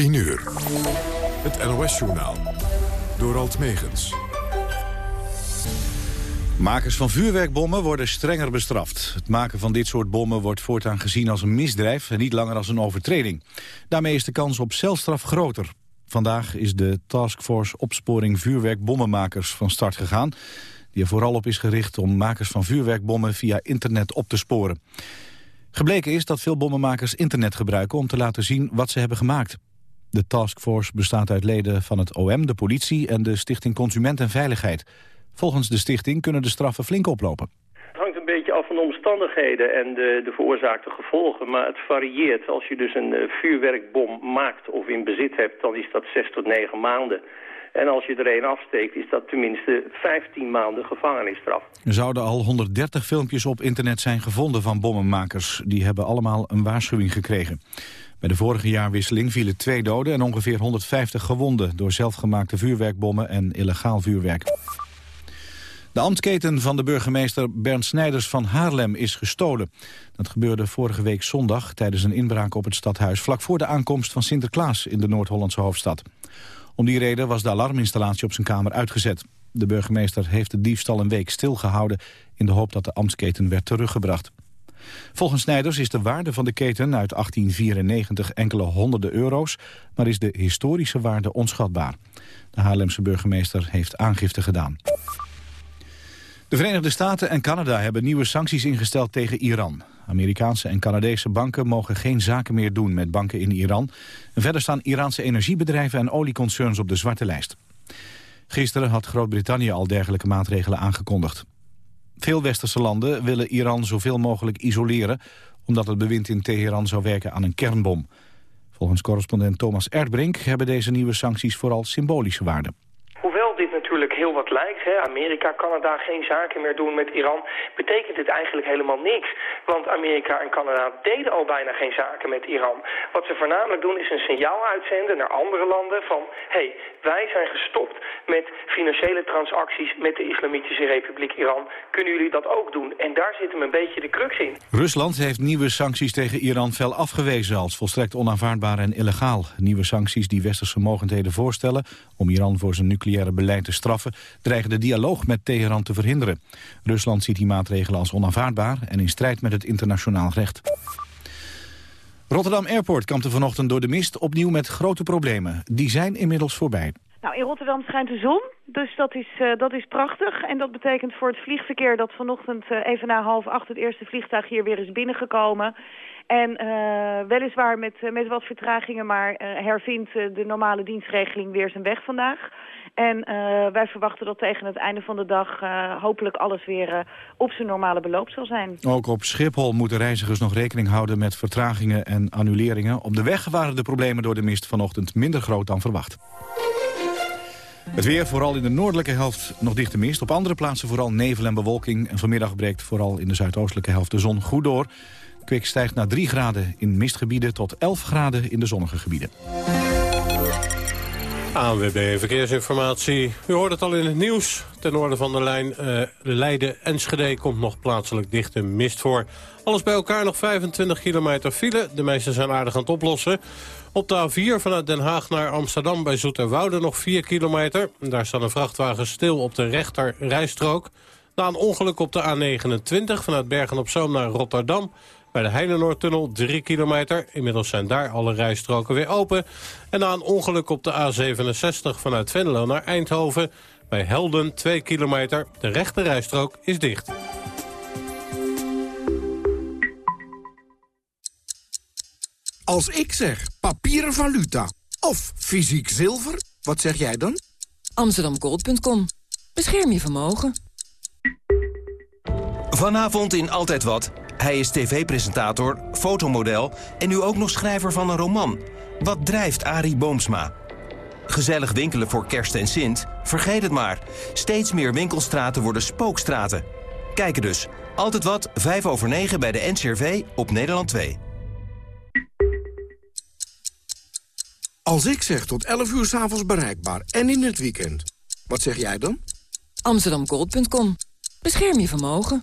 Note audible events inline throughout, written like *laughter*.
10 uur. Het NOS-journaal. Door Alt Megens. Makers van vuurwerkbommen worden strenger bestraft. Het maken van dit soort bommen wordt voortaan gezien als een misdrijf... en niet langer als een overtreding. Daarmee is de kans op celstraf groter. Vandaag is de Taskforce Opsporing Vuurwerkbommenmakers van start gegaan... die er vooral op is gericht om makers van vuurwerkbommen via internet op te sporen. Gebleken is dat veel bommenmakers internet gebruiken om te laten zien wat ze hebben gemaakt. De taskforce bestaat uit leden van het OM, de politie en de Stichting Consument en Veiligheid. Volgens de stichting kunnen de straffen flink oplopen. Het hangt een beetje af van de omstandigheden en de, de veroorzaakte gevolgen. Maar het varieert. Als je dus een uh, vuurwerkbom maakt of in bezit hebt, dan is dat 6 tot 9 maanden. En als je er een afsteekt, is dat tenminste 15 maanden gevangenisstraf. Er zouden al 130 filmpjes op internet zijn gevonden van bommenmakers. Die hebben allemaal een waarschuwing gekregen. Bij de vorige jaarwisseling vielen twee doden en ongeveer 150 gewonden... door zelfgemaakte vuurwerkbommen en illegaal vuurwerk. De ambtsketen van de burgemeester Bernd Snijders van Haarlem is gestolen. Dat gebeurde vorige week zondag tijdens een inbraak op het stadhuis... vlak voor de aankomst van Sinterklaas in de Noord-Hollandse hoofdstad. Om die reden was de alarminstallatie op zijn kamer uitgezet. De burgemeester heeft de diefstal een week stilgehouden... in de hoop dat de ambtsketen werd teruggebracht. Volgens Snijders is de waarde van de keten uit 1894 enkele honderden euro's... maar is de historische waarde onschatbaar. De Haarlemse burgemeester heeft aangifte gedaan. De Verenigde Staten en Canada hebben nieuwe sancties ingesteld tegen Iran. Amerikaanse en Canadese banken mogen geen zaken meer doen met banken in Iran. En verder staan Iraanse energiebedrijven en olieconcerns op de zwarte lijst. Gisteren had Groot-Brittannië al dergelijke maatregelen aangekondigd. Veel westerse landen willen Iran zoveel mogelijk isoleren... omdat het bewind in Teheran zou werken aan een kernbom. Volgens correspondent Thomas Erdbrink hebben deze nieuwe sancties vooral symbolische waarde natuurlijk heel wat lijkt. Hè. Amerika, Canada geen zaken meer doen met Iran. Betekent dit eigenlijk helemaal niks. Want Amerika en Canada deden al bijna geen zaken met Iran. Wat ze voornamelijk doen is een signaal uitzenden naar andere landen van... hé, hey, wij zijn gestopt met financiële transacties met de Islamitische Republiek Iran. Kunnen jullie dat ook doen? En daar zit hem een beetje de crux in. Rusland heeft nieuwe sancties tegen Iran fel afgewezen als volstrekt onaanvaardbaar en illegaal. Nieuwe sancties die westerse mogendheden voorstellen om Iran voor zijn nucleaire beleid te straffen... dreigen de dialoog met Teheran te verhinderen. Rusland ziet die maatregelen als onaanvaardbaar en in strijd met het internationaal recht. Rotterdam Airport kampte vanochtend door de mist opnieuw met grote problemen. Die zijn inmiddels voorbij. Nou, in Rotterdam schijnt de zon, dus dat is, uh, dat is prachtig. En dat betekent voor het vliegverkeer dat vanochtend uh, even na half acht het eerste vliegtuig hier weer is binnengekomen. En uh, weliswaar met, met wat vertragingen, maar hervindt de normale dienstregeling weer zijn weg vandaag. En wij verwachten dat tegen het einde van de dag hopelijk alles weer op zijn normale beloop zal zijn. Ook op Schiphol moeten reizigers nog rekening houden met vertragingen en annuleringen. Op de weg waren de problemen door de mist vanochtend minder groot dan verwacht. Het weer, vooral in de noordelijke helft, nog dichte mist. Op andere plaatsen vooral nevel en bewolking. En vanmiddag breekt vooral in de zuidoostelijke helft de zon goed door. Stijgt naar 3 graden in mistgebieden tot 11 graden in de zonnige gebieden. ANWB Verkeersinformatie. U hoort het al in het nieuws. Ten noorden van de lijn uh, Leiden-Enschede komt nog plaatselijk dichte mist voor. Alles bij elkaar nog 25 kilometer file. De meeste zijn aardig aan het oplossen. Op de A4 vanuit Den Haag naar Amsterdam bij Zoeterwoude nog 4 kilometer. Daar staat een vrachtwagen stil op de rechter rijstrook. Na een ongeluk op de A29 vanuit Bergen-op-Zoom naar Rotterdam... Bij de Heinenoordtunnel 3 kilometer. Inmiddels zijn daar alle rijstroken weer open. En na een ongeluk op de A67 vanuit Venlo naar Eindhoven... bij Helden 2 kilometer. De rechte rijstrook is dicht. Als ik zeg papieren valuta of fysiek zilver, wat zeg jij dan? Amsterdamgold.com. Bescherm je vermogen. Vanavond in Altijd Wat... Hij is tv-presentator, fotomodel en nu ook nog schrijver van een roman. Wat drijft Arie Boomsma? Gezellig winkelen voor kerst en Sint? Vergeet het maar. Steeds meer winkelstraten worden spookstraten. Kijken dus. Altijd wat, 5 over 9 bij de NCRV op Nederland 2. Als ik zeg tot 11 uur s'avonds bereikbaar en in het weekend, wat zeg jij dan? Amsterdamgold.com. Bescherm je vermogen.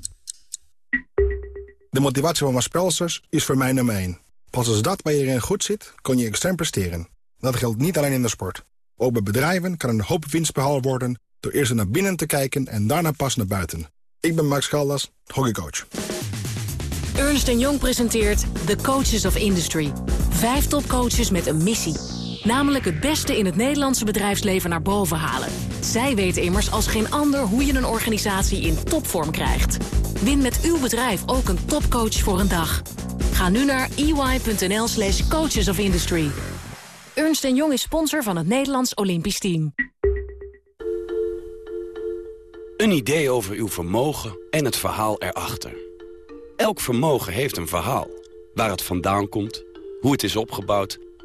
De motivatie van mijn spelsers is voor mij nummer 1. Pas als dat bij iedereen goed zit, kun je extern presteren. Dat geldt niet alleen in de sport. Ook bij bedrijven kan een hoop winst behaald worden... door eerst naar binnen te kijken en daarna pas naar buiten. Ik ben Max Galdas, hockeycoach. Ernst Jong presenteert The Coaches of Industry. Vijf topcoaches met een missie. Namelijk het beste in het Nederlandse bedrijfsleven naar boven halen. Zij weten immers als geen ander hoe je een organisatie in topvorm krijgt. Win met uw bedrijf ook een topcoach voor een dag. Ga nu naar ey.nl slash coaches of industry. Ernst Jong is sponsor van het Nederlands Olympisch Team. Een idee over uw vermogen en het verhaal erachter. Elk vermogen heeft een verhaal. Waar het vandaan komt, hoe het is opgebouwd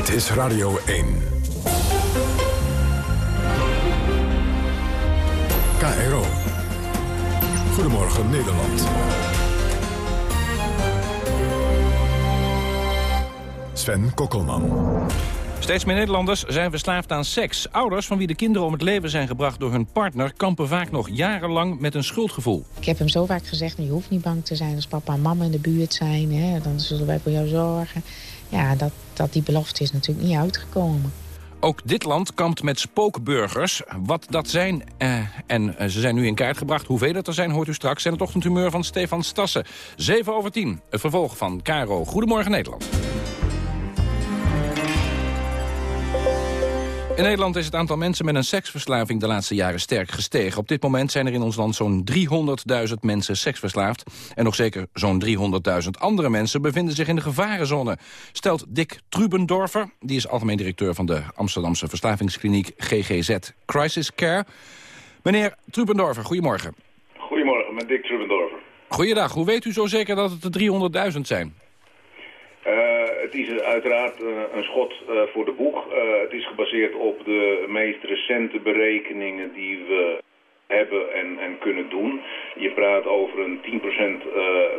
Dit is Radio 1. KRO. Goedemorgen Nederland. Sven Kokkelman. Steeds meer Nederlanders zijn verslaafd aan seks. Ouders van wie de kinderen om het leven zijn gebracht door hun partner... kampen vaak nog jarenlang met een schuldgevoel. Ik heb hem zo vaak gezegd, je hoeft niet bang te zijn als papa en mama in de buurt zijn. Hè, dan zullen wij voor jou zorgen. Ja, dat, dat die belofte is natuurlijk niet uitgekomen. Ook dit land kampt met spookburgers. Wat dat zijn, eh, en eh, ze zijn nu in kaart gebracht. Hoeveel het er zijn, hoort u straks. En het ochtendhumeur van Stefan Stassen. 7 over 10, het vervolg van Caro. Goedemorgen Nederland. In Nederland is het aantal mensen met een seksverslaving de laatste jaren sterk gestegen. Op dit moment zijn er in ons land zo'n 300.000 mensen seksverslaafd. En nog zeker zo'n 300.000 andere mensen bevinden zich in de gevarenzone. Stelt Dick Trubendorfer, die is algemeen directeur van de Amsterdamse verslavingskliniek GGZ Crisis Care. Meneer Trubendorfer, goedemorgen. Goedemorgen, met Dick Trubendorfer. Goeiedag, hoe weet u zo zeker dat het er 300.000 zijn? Het is uiteraard uh, een schot uh, voor de boeg. het is gebaseerd op de meest recente berekeningen die we hebben en, en kunnen doen. Je praat over een 10%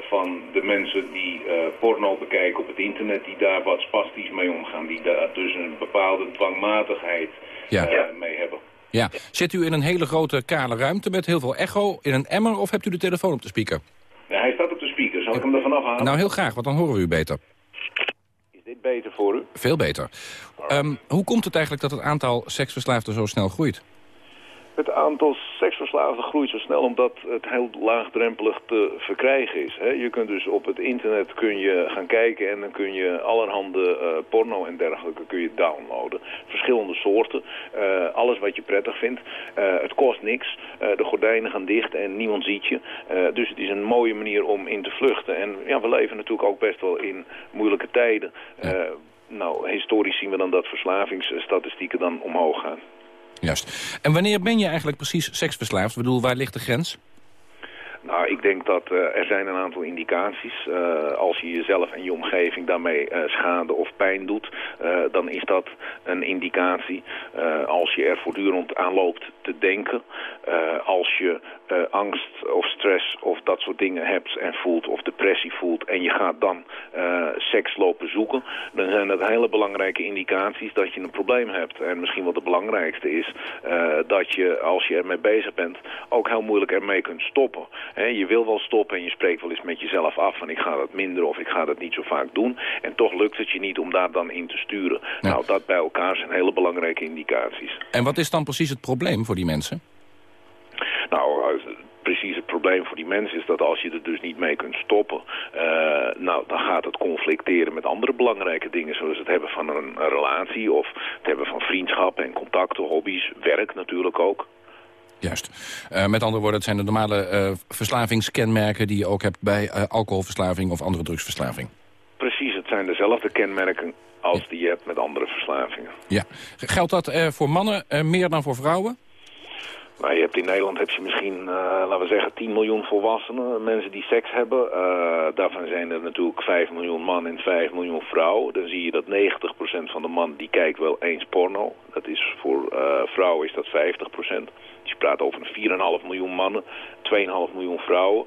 van de mensen die porno bekijken op het internet... die daar wat spastisch mee omgaan. Die daar dus een bepaalde dwangmatigheid ja. mee hebben. Ja. Zit u in een hele grote kale ruimte met heel veel echo in een emmer... of hebt u de telefoon op de speaker? Ja, hij staat op de speaker. Zal ik hem ervan afhalen? Nou, heel graag, want dan horen we u beter beter voor u? Veel beter. Um, hoe komt het eigenlijk dat het aantal seksverslaafden zo snel groeit? Het aantal seksverslaafden groeit zo snel omdat het heel laagdrempelig te verkrijgen is. Hè. Je kunt dus op het internet kun je gaan kijken en dan kun je allerhande uh, porno en dergelijke kun je downloaden. Verschillende soorten, uh, alles wat je prettig vindt. Uh, het kost niks, de gordijnen gaan dicht en niemand ziet je. dus het is een mooie manier om in te vluchten. En ja, we leven natuurlijk ook best wel in moeilijke tijden. nou, historisch zien we dan dat verslavingsstatistieken dan omhoog gaan. Juist. En wanneer ben je eigenlijk precies seksverslaafd? Ik bedoel, waar ligt de grens? Nou, ik denk dat uh, er zijn een aantal indicaties. Uh, als je jezelf en je omgeving daarmee uh, schade of pijn doet, dan is dat een indicatie. als je er voortdurend aan loopt te denken, als je angst of stress of dat soort dingen hebt en voelt of depressie voelt en je gaat dan seks lopen zoeken, dan zijn dat hele belangrijke indicaties dat je een probleem hebt. En misschien wat het belangrijkste is dat je als je ermee bezig bent ook heel moeilijk ermee kunt stoppen. He, je wil wel stoppen en je spreekt wel eens met jezelf af van ik ga dat minder of ik ga dat niet zo vaak doen. En toch lukt het je niet om daar dan in te sturen. Nou, dat bij elkaar zijn hele belangrijke indicaties. En wat is dan precies het probleem voor die mensen? Nou, precies het probleem voor die mensen is dat als je er dus niet mee kunt stoppen, uh, nou, dan gaat het conflicteren met andere belangrijke dingen, zoals het hebben van een, een relatie of het hebben van vriendschappen en contacten, hobby's, werk natuurlijk ook. Juist. Uh, met andere woorden, het zijn de normale uh, verslavingskenmerken... die je ook hebt bij uh, alcoholverslaving of andere drugsverslaving. Precies, het zijn dezelfde kenmerken als die je hebt met andere verslavingen. Ja. Geldt dat voor mannen meer dan voor vrouwen? Je hebt in Nederland heb je misschien, uh, laten we zeggen, 10 miljoen volwassenen, mensen die seks hebben. Uh, daarvan zijn er natuurlijk 5 miljoen mannen en 5 miljoen vrouwen. Dan zie je dat 90% van de man die kijkt wel eens porno. Dat is voor uh, vrouwen is dat 50%. Dus je praat over 4,5 miljoen mannen, 2,5 miljoen vrouwen.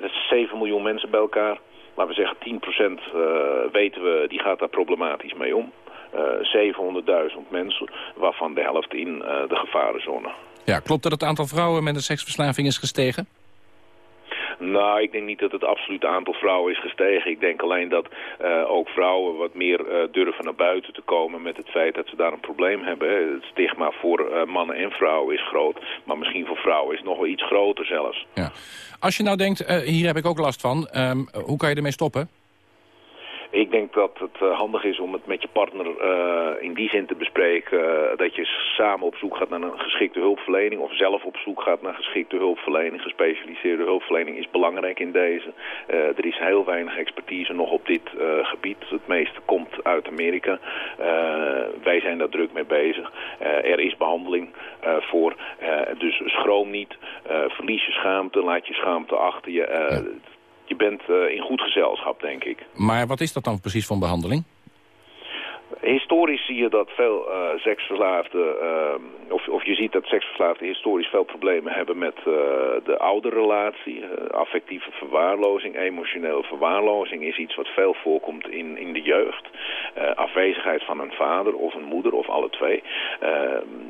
dat is 7 miljoen mensen bij elkaar. Laten we zeggen 10% weten we, die gaat daar problematisch mee om. 700.000 mensen, waarvan de helft in de gevarenzone. Ja, klopt dat het aantal vrouwen met een seksverslaving is gestegen? Nou, ik denk niet dat het absolute aantal vrouwen is gestegen. Ik denk alleen dat uh, ook vrouwen wat meer uh, durven naar buiten te komen met het feit dat ze daar een probleem hebben. Het stigma voor uh, mannen en vrouwen is groot, maar misschien voor vrouwen is het nog wel iets groter zelfs. Ja. Als je nou denkt, hier heb ik ook last van, um, hoe kan je ermee stoppen? Ik denk dat het uh, handig is om het met je partner uh, in die zin te bespreken... Uh, dat je samen op zoek gaat naar een geschikte hulpverlening... of zelf op zoek gaat naar geschikte hulpverlening. Gespecialiseerde hulpverlening is belangrijk in deze. er is heel weinig expertise nog op dit gebied. Het meeste komt uit Amerika. wij zijn daar druk mee bezig. er is behandeling voor. dus schroom niet. verlies je schaamte, laat je schaamte achter je... je bent uh, in goed gezelschap, denk ik. Maar wat is dat dan precies van behandeling? Historisch zie je dat veel uh, seksverslaafden, uh, of, of je ziet dat seksverslaafden historisch veel problemen hebben met uh, de ouderrelatie. affectieve verwaarlozing, emotionele verwaarlozing is iets wat veel voorkomt in, in de jeugd. afwezigheid van een vader of een moeder of alle twee.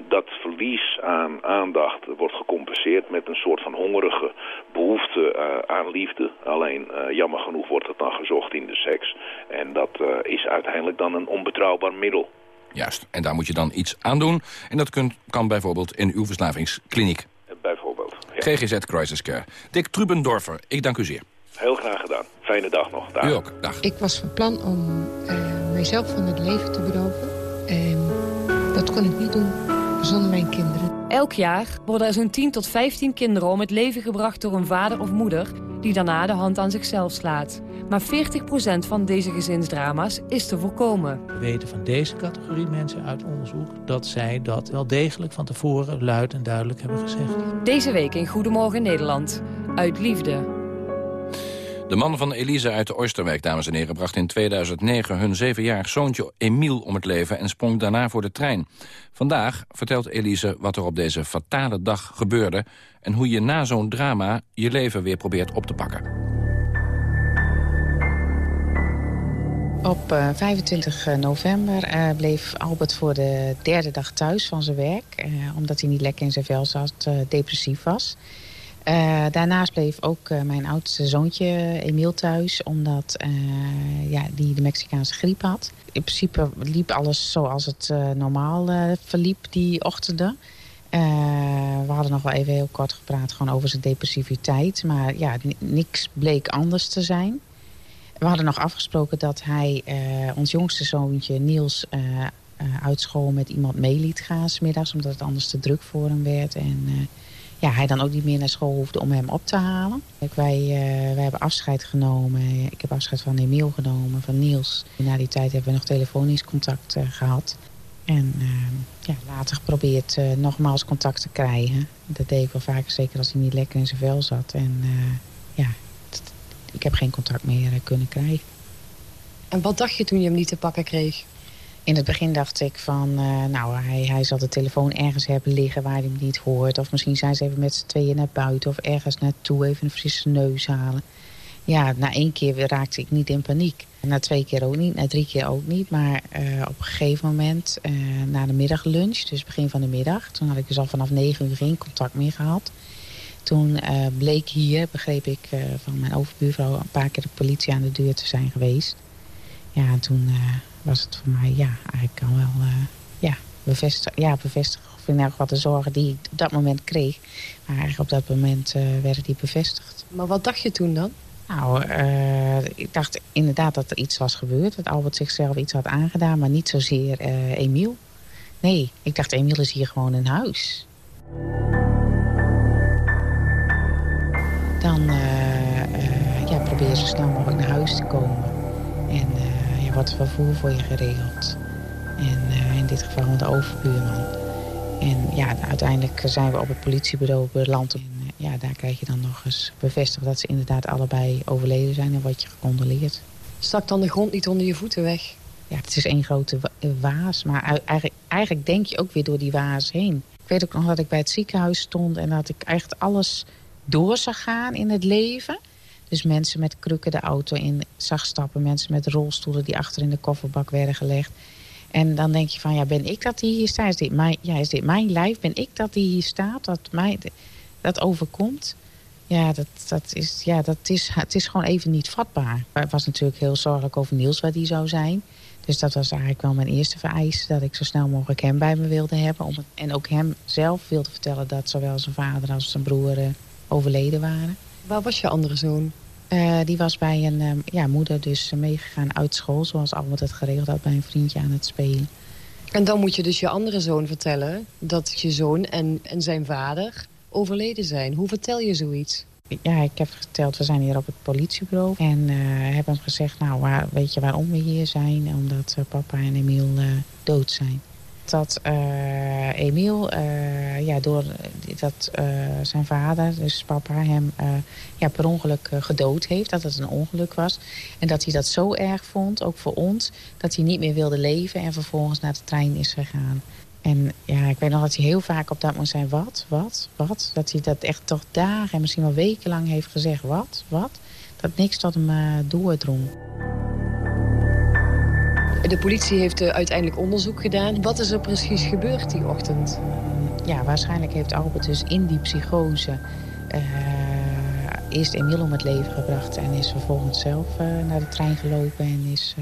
dat verlies aan aandacht wordt gecompenseerd met een soort van hongerige behoefte aan liefde. Alleen jammer genoeg wordt het dan gezocht in de seks. En dat is uiteindelijk dan een onbetrouwbaar middel. Juist, en daar moet je dan iets aan doen. En dat kunt, kan bijvoorbeeld in uw verslavingskliniek. Bijvoorbeeld, ja. GGZ Crisis Care. Dick Trubendorfer, ik dank u zeer. Heel graag gedaan. Fijne dag nog. Dag. U ook, dag. Ik was van plan om uh, mijzelf van het leven te beroven. En Elk jaar worden er zo'n 10 tot 15 kinderen om het leven gebracht door een vader of moeder... die daarna de hand aan zichzelf slaat. Maar 40% van deze gezinsdrama's is te voorkomen. We weten van deze categorie mensen uit onderzoek... dat zij dat wel degelijk van tevoren luid en duidelijk hebben gezegd. Deze week in Goedemorgen Nederland. Uit liefde. De man van Elise uit de Oosterwijk, dames en heren... bracht in 2009 hun zevenjarig zoontje Emiel om het leven... en sprong daarna voor de trein. Vandaag vertelt Elise wat er op deze fatale dag gebeurde... en hoe je na zo'n drama je leven weer probeert op te pakken. Op 25 eh, november uh, bleef Albert voor de derde dag thuis van zijn werk. Omdat hij niet lekker in zijn vel zat, depressief was. Daarnaast bleef ook mijn oudste zoontje Emiel thuis. Omdat ja, die de Mexicaanse griep had. In principe liep alles zoals het normaal verliep die ochtenden. we hadden nog wel even heel kort gepraat gewoon over zijn depressiviteit. Maar ja, niks bleek anders te zijn. We hadden nog afgesproken dat hij uh, ons jongste zoontje Niels uh, uh, uit school met iemand mee liet gaan smiddags. Omdat het anders te druk voor hem werd. En ja, hij dan ook niet meer naar school hoefde om hem op te halen. Kijk, wij, wij hebben afscheid genomen. Ik heb afscheid van Emiel genomen, van Niels. Na die tijd hebben we nog telefonisch contact gehad. En ja, later geprobeerd nogmaals contact te krijgen. Dat deed ik wel vaker, zeker als hij niet lekker in zijn vel zat. En ja, ik heb geen contact meer eh, kunnen krijgen. En wat dacht je toen je hem niet te pakken kreeg? In het begin dacht ik van, uh, nou, hij, hij zal de telefoon ergens hebben liggen waar hij hem niet hoort. Of misschien zijn ze even met z'n tweeën naar buiten of ergens naartoe even een frisse neus halen. Ja, na één keer raakte ik niet in paniek. Na twee keer ook niet, na drie keer ook niet. Maar uh, op een gegeven moment, uh, na de middaglunch, dus begin van de middag... toen had ik dus al vanaf negen uur geen contact meer gehad. Toen bleek hier, begreep ik van mijn overbuurvrouw... een paar keer de politie aan de deur te zijn geweest. Ja, en toen was het voor mij, ja, eigenlijk al wel... ja, bevestigen, ja, bevestigen. Of in elk geval de zorgen die ik op dat moment kreeg. Maar eigenlijk op dat moment werden die bevestigd. Maar wat dacht je toen dan? Nou, ik dacht inderdaad dat er iets was gebeurd. Dat Albert zichzelf iets had aangedaan, maar niet zozeer Emiel. Nee, ik dacht Emiel is hier gewoon in huis dan uh, ja, probeer zo snel mogelijk naar huis te komen. En ja, wordt vervoer voor je geregeld. En in dit geval de overbuurman. En ja, uiteindelijk zijn we op het politiebureau beland. En ja, daar krijg je dan nog eens bevestigd dat ze inderdaad allebei overleden zijn en word je gecondoleerd. Stak dan de grond niet onder je voeten weg? Ja, het is één grote waas, maar eigenlijk, eigenlijk denk je ook weer door die waas heen. Ik weet ook nog dat ik bij het ziekenhuis stond en dat ik echt alles door zag gaan in het leven. Dus mensen met krukken de auto in zag stappen. Mensen met rolstoelen die achter in de kofferbak werden gelegd. En dan denk je van, ja, ben ik dat die hier staat? Is dit mijn, ja, is dit mijn lijf? Ben ik dat die hier staat? Dat mij dat overkomt? Ja, dat, dat is, ja dat is, het is gewoon even niet vatbaar. Het was natuurlijk heel zorgelijk over Niels waar die zou zijn. Dus dat was eigenlijk wel mijn eerste vereiste. Dat ik zo snel mogelijk hem bij me wilde hebben. Om en ook hem zelf wilde vertellen dat zowel zijn vader als zijn broer uh, overleden waren. Waar was je andere zoon? Uh, die was bij een uh, ja, moeder dus meegegaan uit school. Zoals Albert het geregeld had bij een vriendje aan het spelen. En dan moet je dus je andere zoon vertellen... dat je zoon en, en zijn vader overleden zijn. Hoe vertel je zoiets? Ja, ik heb verteld, we zijn hier op het politiebureau. En uh, heb hem gezegd, nou, waar, weet je waarom we hier zijn? Omdat uh, papa en Emiel dood zijn. Dat Emiel, ja, door dat zijn vader, dus papa, hem ja, per ongeluk gedood heeft. Dat het een ongeluk was. En dat hij dat zo erg vond, ook voor ons, dat hij niet meer wilde leven. En vervolgens naar de trein is gegaan. En ja, ik weet nog dat hij heel vaak op dat moment zei, wat, wat, wat? Dat hij dat echt toch dagen en misschien wel wekenlang heeft gezegd, wat, wat? Dat niks tot hem doordrong. De politie heeft uh, uiteindelijk onderzoek gedaan. Wat is er precies gebeurd die ochtend? Ja, waarschijnlijk heeft Albert dus in die psychose... Uh, eerst Emiel om het leven gebracht... en is vervolgens zelf naar de trein gelopen en is,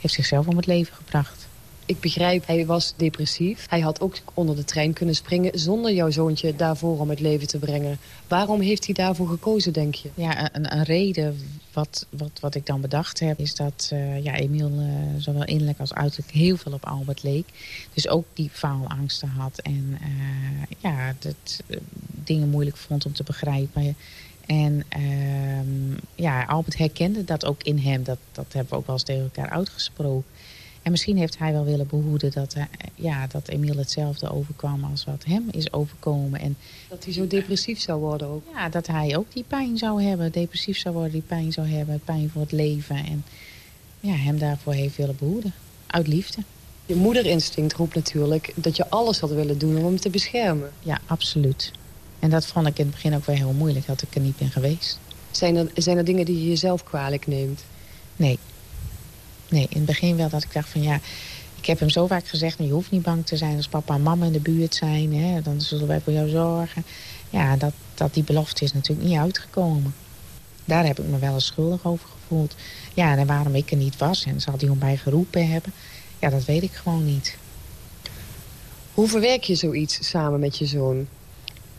heeft zichzelf om het leven gebracht. Ik begrijp, hij was depressief. Hij had ook onder de trein kunnen springen zonder jouw zoontje daarvoor om het leven te brengen. Waarom heeft hij daarvoor gekozen, denk je? Ja, een, een reden wat, wat, wat ik dan bedacht heb... is dat uh, ja, Emiel uh, zowel innerlijk als uiterlijk heel veel op Albert leek. Dus ook die faalangsten had. En uh, ja, dat, dingen moeilijk vond om te begrijpen. En uh, ja, Albert herkende dat ook in hem. Dat, dat hebben we ook wel eens tegen elkaar uitgesproken. En misschien heeft hij wel willen behoeden dat, hij, ja, dat Emiel hetzelfde overkwam als wat hem is overkomen. En dat hij zo depressief zou worden ook? Ja, dat hij ook die pijn zou hebben. Depressief zou worden, die pijn zou hebben. Pijn voor het leven. En ja, hem daarvoor heeft willen behoeden. Uit liefde. Je moederinstinct roept natuurlijk dat je alles had willen doen om hem te beschermen. Ja, absoluut. En dat vond ik in het begin ook wel heel moeilijk, dat ik er niet ben geweest. Zijn er, zijn er dingen die je jezelf kwalijk neemt? Nee, Nee, in het begin wel dat ik dacht van ja... Ik heb hem zo vaak gezegd, je hoeft niet bang te zijn als papa en mama in de buurt zijn. Hè, dan zullen wij voor jou zorgen. Ja, dat, dat die belofte is natuurlijk niet uitgekomen. Daar heb ik me wel eens schuldig over gevoeld. Ja, en waarom ik er niet was en zal hij om mij geroepen hebben... ja, dat weet ik gewoon niet. Hoe verwerk je zoiets samen met je zoon?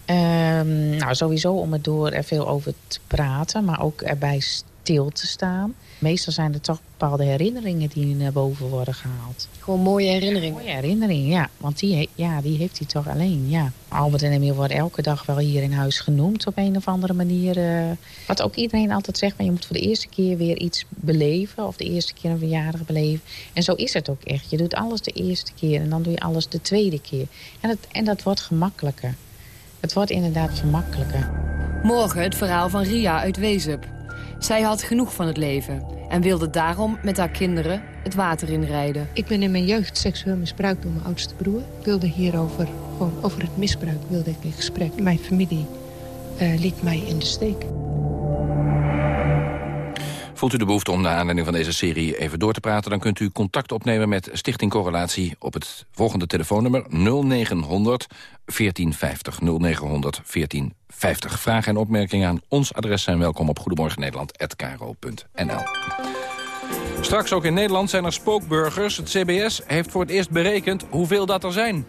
Um, nou, sowieso om er door er veel over te praten, maar ook erbij stil te staan. Meestal zijn er toch bepaalde herinneringen die naar boven worden gehaald. Gewoon mooie herinneringen? mooie herinneringen, ja. Want die, ja, die heeft hij toch alleen, ja. Albert en Emiel worden elke dag wel hier in huis genoemd op een of andere manier. Uh, wat ook iedereen altijd zegt, maar je moet voor de eerste keer weer iets beleven. Of de eerste keer een verjaardag beleven. En zo is het ook echt. Je doet alles de eerste keer en dan doe je alles de tweede keer. En, het, en dat wordt gemakkelijker. Het wordt inderdaad gemakkelijker. Morgen het verhaal van Ria uit Wezep. Zij had genoeg van het leven en wilde daarom met haar kinderen het water inrijden. Ik ben in mijn jeugd seksueel misbruikt door mijn oudste broer. Ik wilde hierover, gewoon over het misbruik, wilde ik in gesprek. Mijn familie uh, liet mij in de steek. Voelt u de behoefte om naar aanleiding van deze serie even door te praten... dan kunt u contact opnemen met Stichting Correlatie... op het volgende telefoonnummer 0900 1450. 0900 1450. Vragen en opmerkingen aan ons adres zijn welkom op goedemorgennederland.nl. Straks ook in Nederland zijn er spookburgers. Het CBS heeft voor het eerst berekend hoeveel dat er zijn.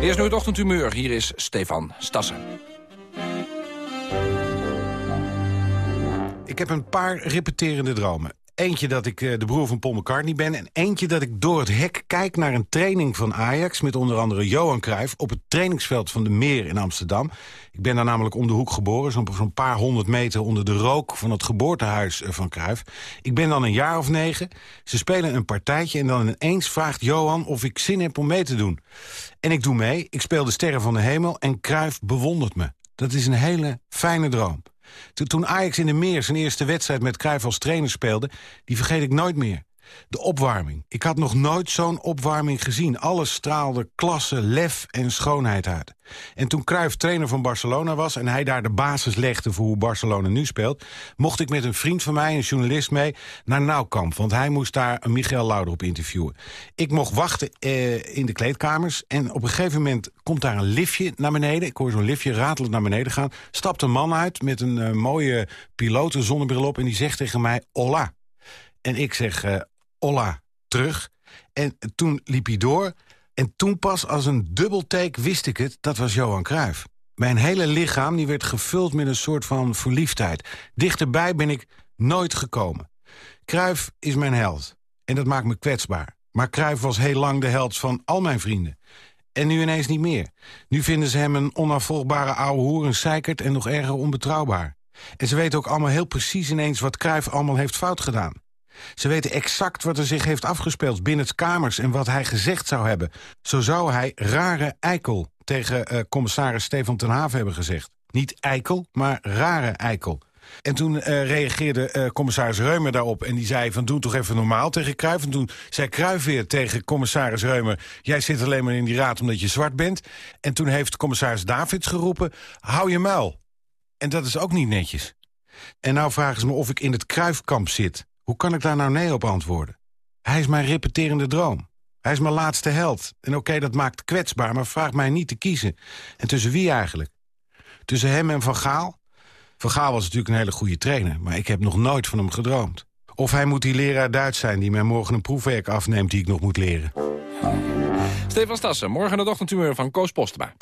Eerst nu het ochtendhumeur. Hier is Stefan Stassen. Ik heb een paar repeterende dromen. Eentje dat ik de broer van Paul McCartney ben... en eentje dat ik door het hek kijk naar een training van Ajax... met onder andere Johan Cruijff op het trainingsveld van de Meer in Amsterdam. Ik ben daar namelijk om de hoek geboren, zo'n zo paar honderd meter onder de rook... van het geboortehuis van Cruijff. Ik ben dan een jaar of negen. Ze spelen een partijtje en dan ineens vraagt Johan of ik zin heb om mee te doen. En ik doe mee, ik speel de Sterren van de Hemel en Cruijff bewondert me. Dat is een hele fijne droom. Toen Ajax in de Meer zijn eerste wedstrijd met Cruijff als trainer speelde... die vergeet ik nooit meer. De opwarming. Ik had nog nooit zo'n opwarming gezien. Alles straalde klasse, lef en schoonheid uit. En toen Cruijff trainer van Barcelona was... en hij daar de basis legde voor hoe Barcelona nu speelt... mocht ik met een vriend van mij, een journalist mee, naar Nauwkamp. Want hij moest daar Michael Lauder op interviewen. Ik mocht wachten eh, in de kleedkamers. En op een gegeven moment komt daar een liftje naar beneden. Ik hoor zo'n liftje ratelend naar beneden gaan. Stapt een man uit met een uh, mooie piloot, zonnebril op... en die zegt tegen mij, hola. En ik zeg, uh, Olla terug. En toen liep hij door. En toen pas als een dubbeltake wist ik het, dat was Johan Cruijff. Mijn hele lichaam die werd gevuld met een soort van verliefdheid. Dichterbij ben ik nooit gekomen. Cruijff is mijn held. En dat maakt me kwetsbaar. Maar Cruijff was heel lang de held van al mijn vrienden. En nu ineens niet meer. Nu vinden ze hem een onafvolgbare ouwe hoer, een zeikert en nog erger onbetrouwbaar. En ze weten ook allemaal heel precies ineens wat Cruijff allemaal heeft fout gedaan. Ze weten exact wat er zich heeft afgespeeld binnen het kamers... en wat hij gezegd zou hebben. Zo zou hij rare eikel tegen uh, commissaris Stefan ten Haven hebben gezegd. Niet eikel, maar rare eikel. En toen uh, reageerde uh, commissaris Reumer daarop en die zei van doe toch even normaal tegen Kruijf. En toen zei Kruijf weer tegen commissaris Reumer... jij zit alleen maar in die raad omdat je zwart bent. En toen heeft commissaris Davids geroepen, hou je muil. En dat is ook niet netjes. En nou vragen ze me of ik in het Kruifkamp zit. Hoe kan ik daar nou nee op antwoorden? Hij is mijn repeterende droom. Hij is mijn laatste held. En oké, dat maakt kwetsbaar, maar vraag mij niet te kiezen. En tussen wie eigenlijk? Tussen hem en Van Gaal? Van Gaal was natuurlijk een hele goede trainer... maar ik heb nog nooit van hem gedroomd. Of hij moet die leraar Duits zijn die mij morgen een proefwerk afneemt... die ik nog moet leren. Stefan Stassen, morgen de ochtendtumeur van Koos Postma.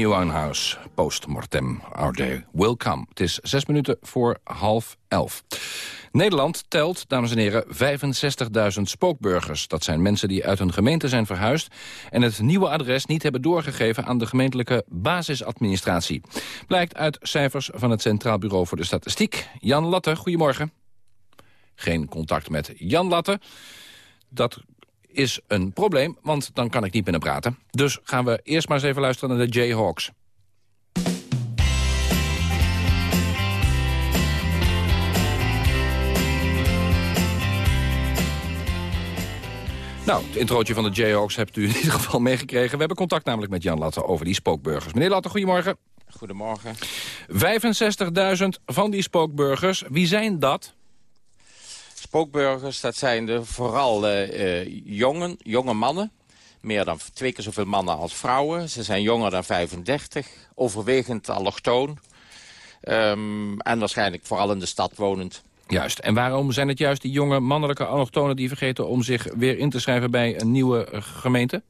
Amy postmortem, our day. Het is zes minuten voor half elf. Nederland telt, dames en heren, 65.000 spookburgers. Dat zijn mensen die uit hun gemeente zijn verhuisd... en het nieuwe adres niet hebben doorgegeven aan de gemeentelijke basisadministratie. Blijkt uit cijfers van het Centraal Bureau voor de Statistiek. Jan Latte, goedemorgen. Geen contact met Jan Latte. Dat is een probleem, want dan kan ik niet met hem praten. Dus gaan we eerst maar eens even luisteren naar de Jayhawks. Nou, het introotje van de Jayhawks hebt u in ieder geval meegekregen. We hebben contact namelijk met Jan Latte over die spookburgers. Meneer Latte, goedemorgen. Goedemorgen. 65.000 van die spookburgers, wie zijn dat? Spookburgers, dat zijn de, vooral uh, jongen, jonge mannen. Meer dan twee keer zoveel mannen als vrouwen. Ze zijn jonger dan 35, overwegend allochtoon. Um, en waarschijnlijk vooral in de stad wonend. Juist. En waarom zijn het juist die jonge mannelijke allochtonen... die vergeten om zich weer in te schrijven bij een nieuwe eh, gemeente?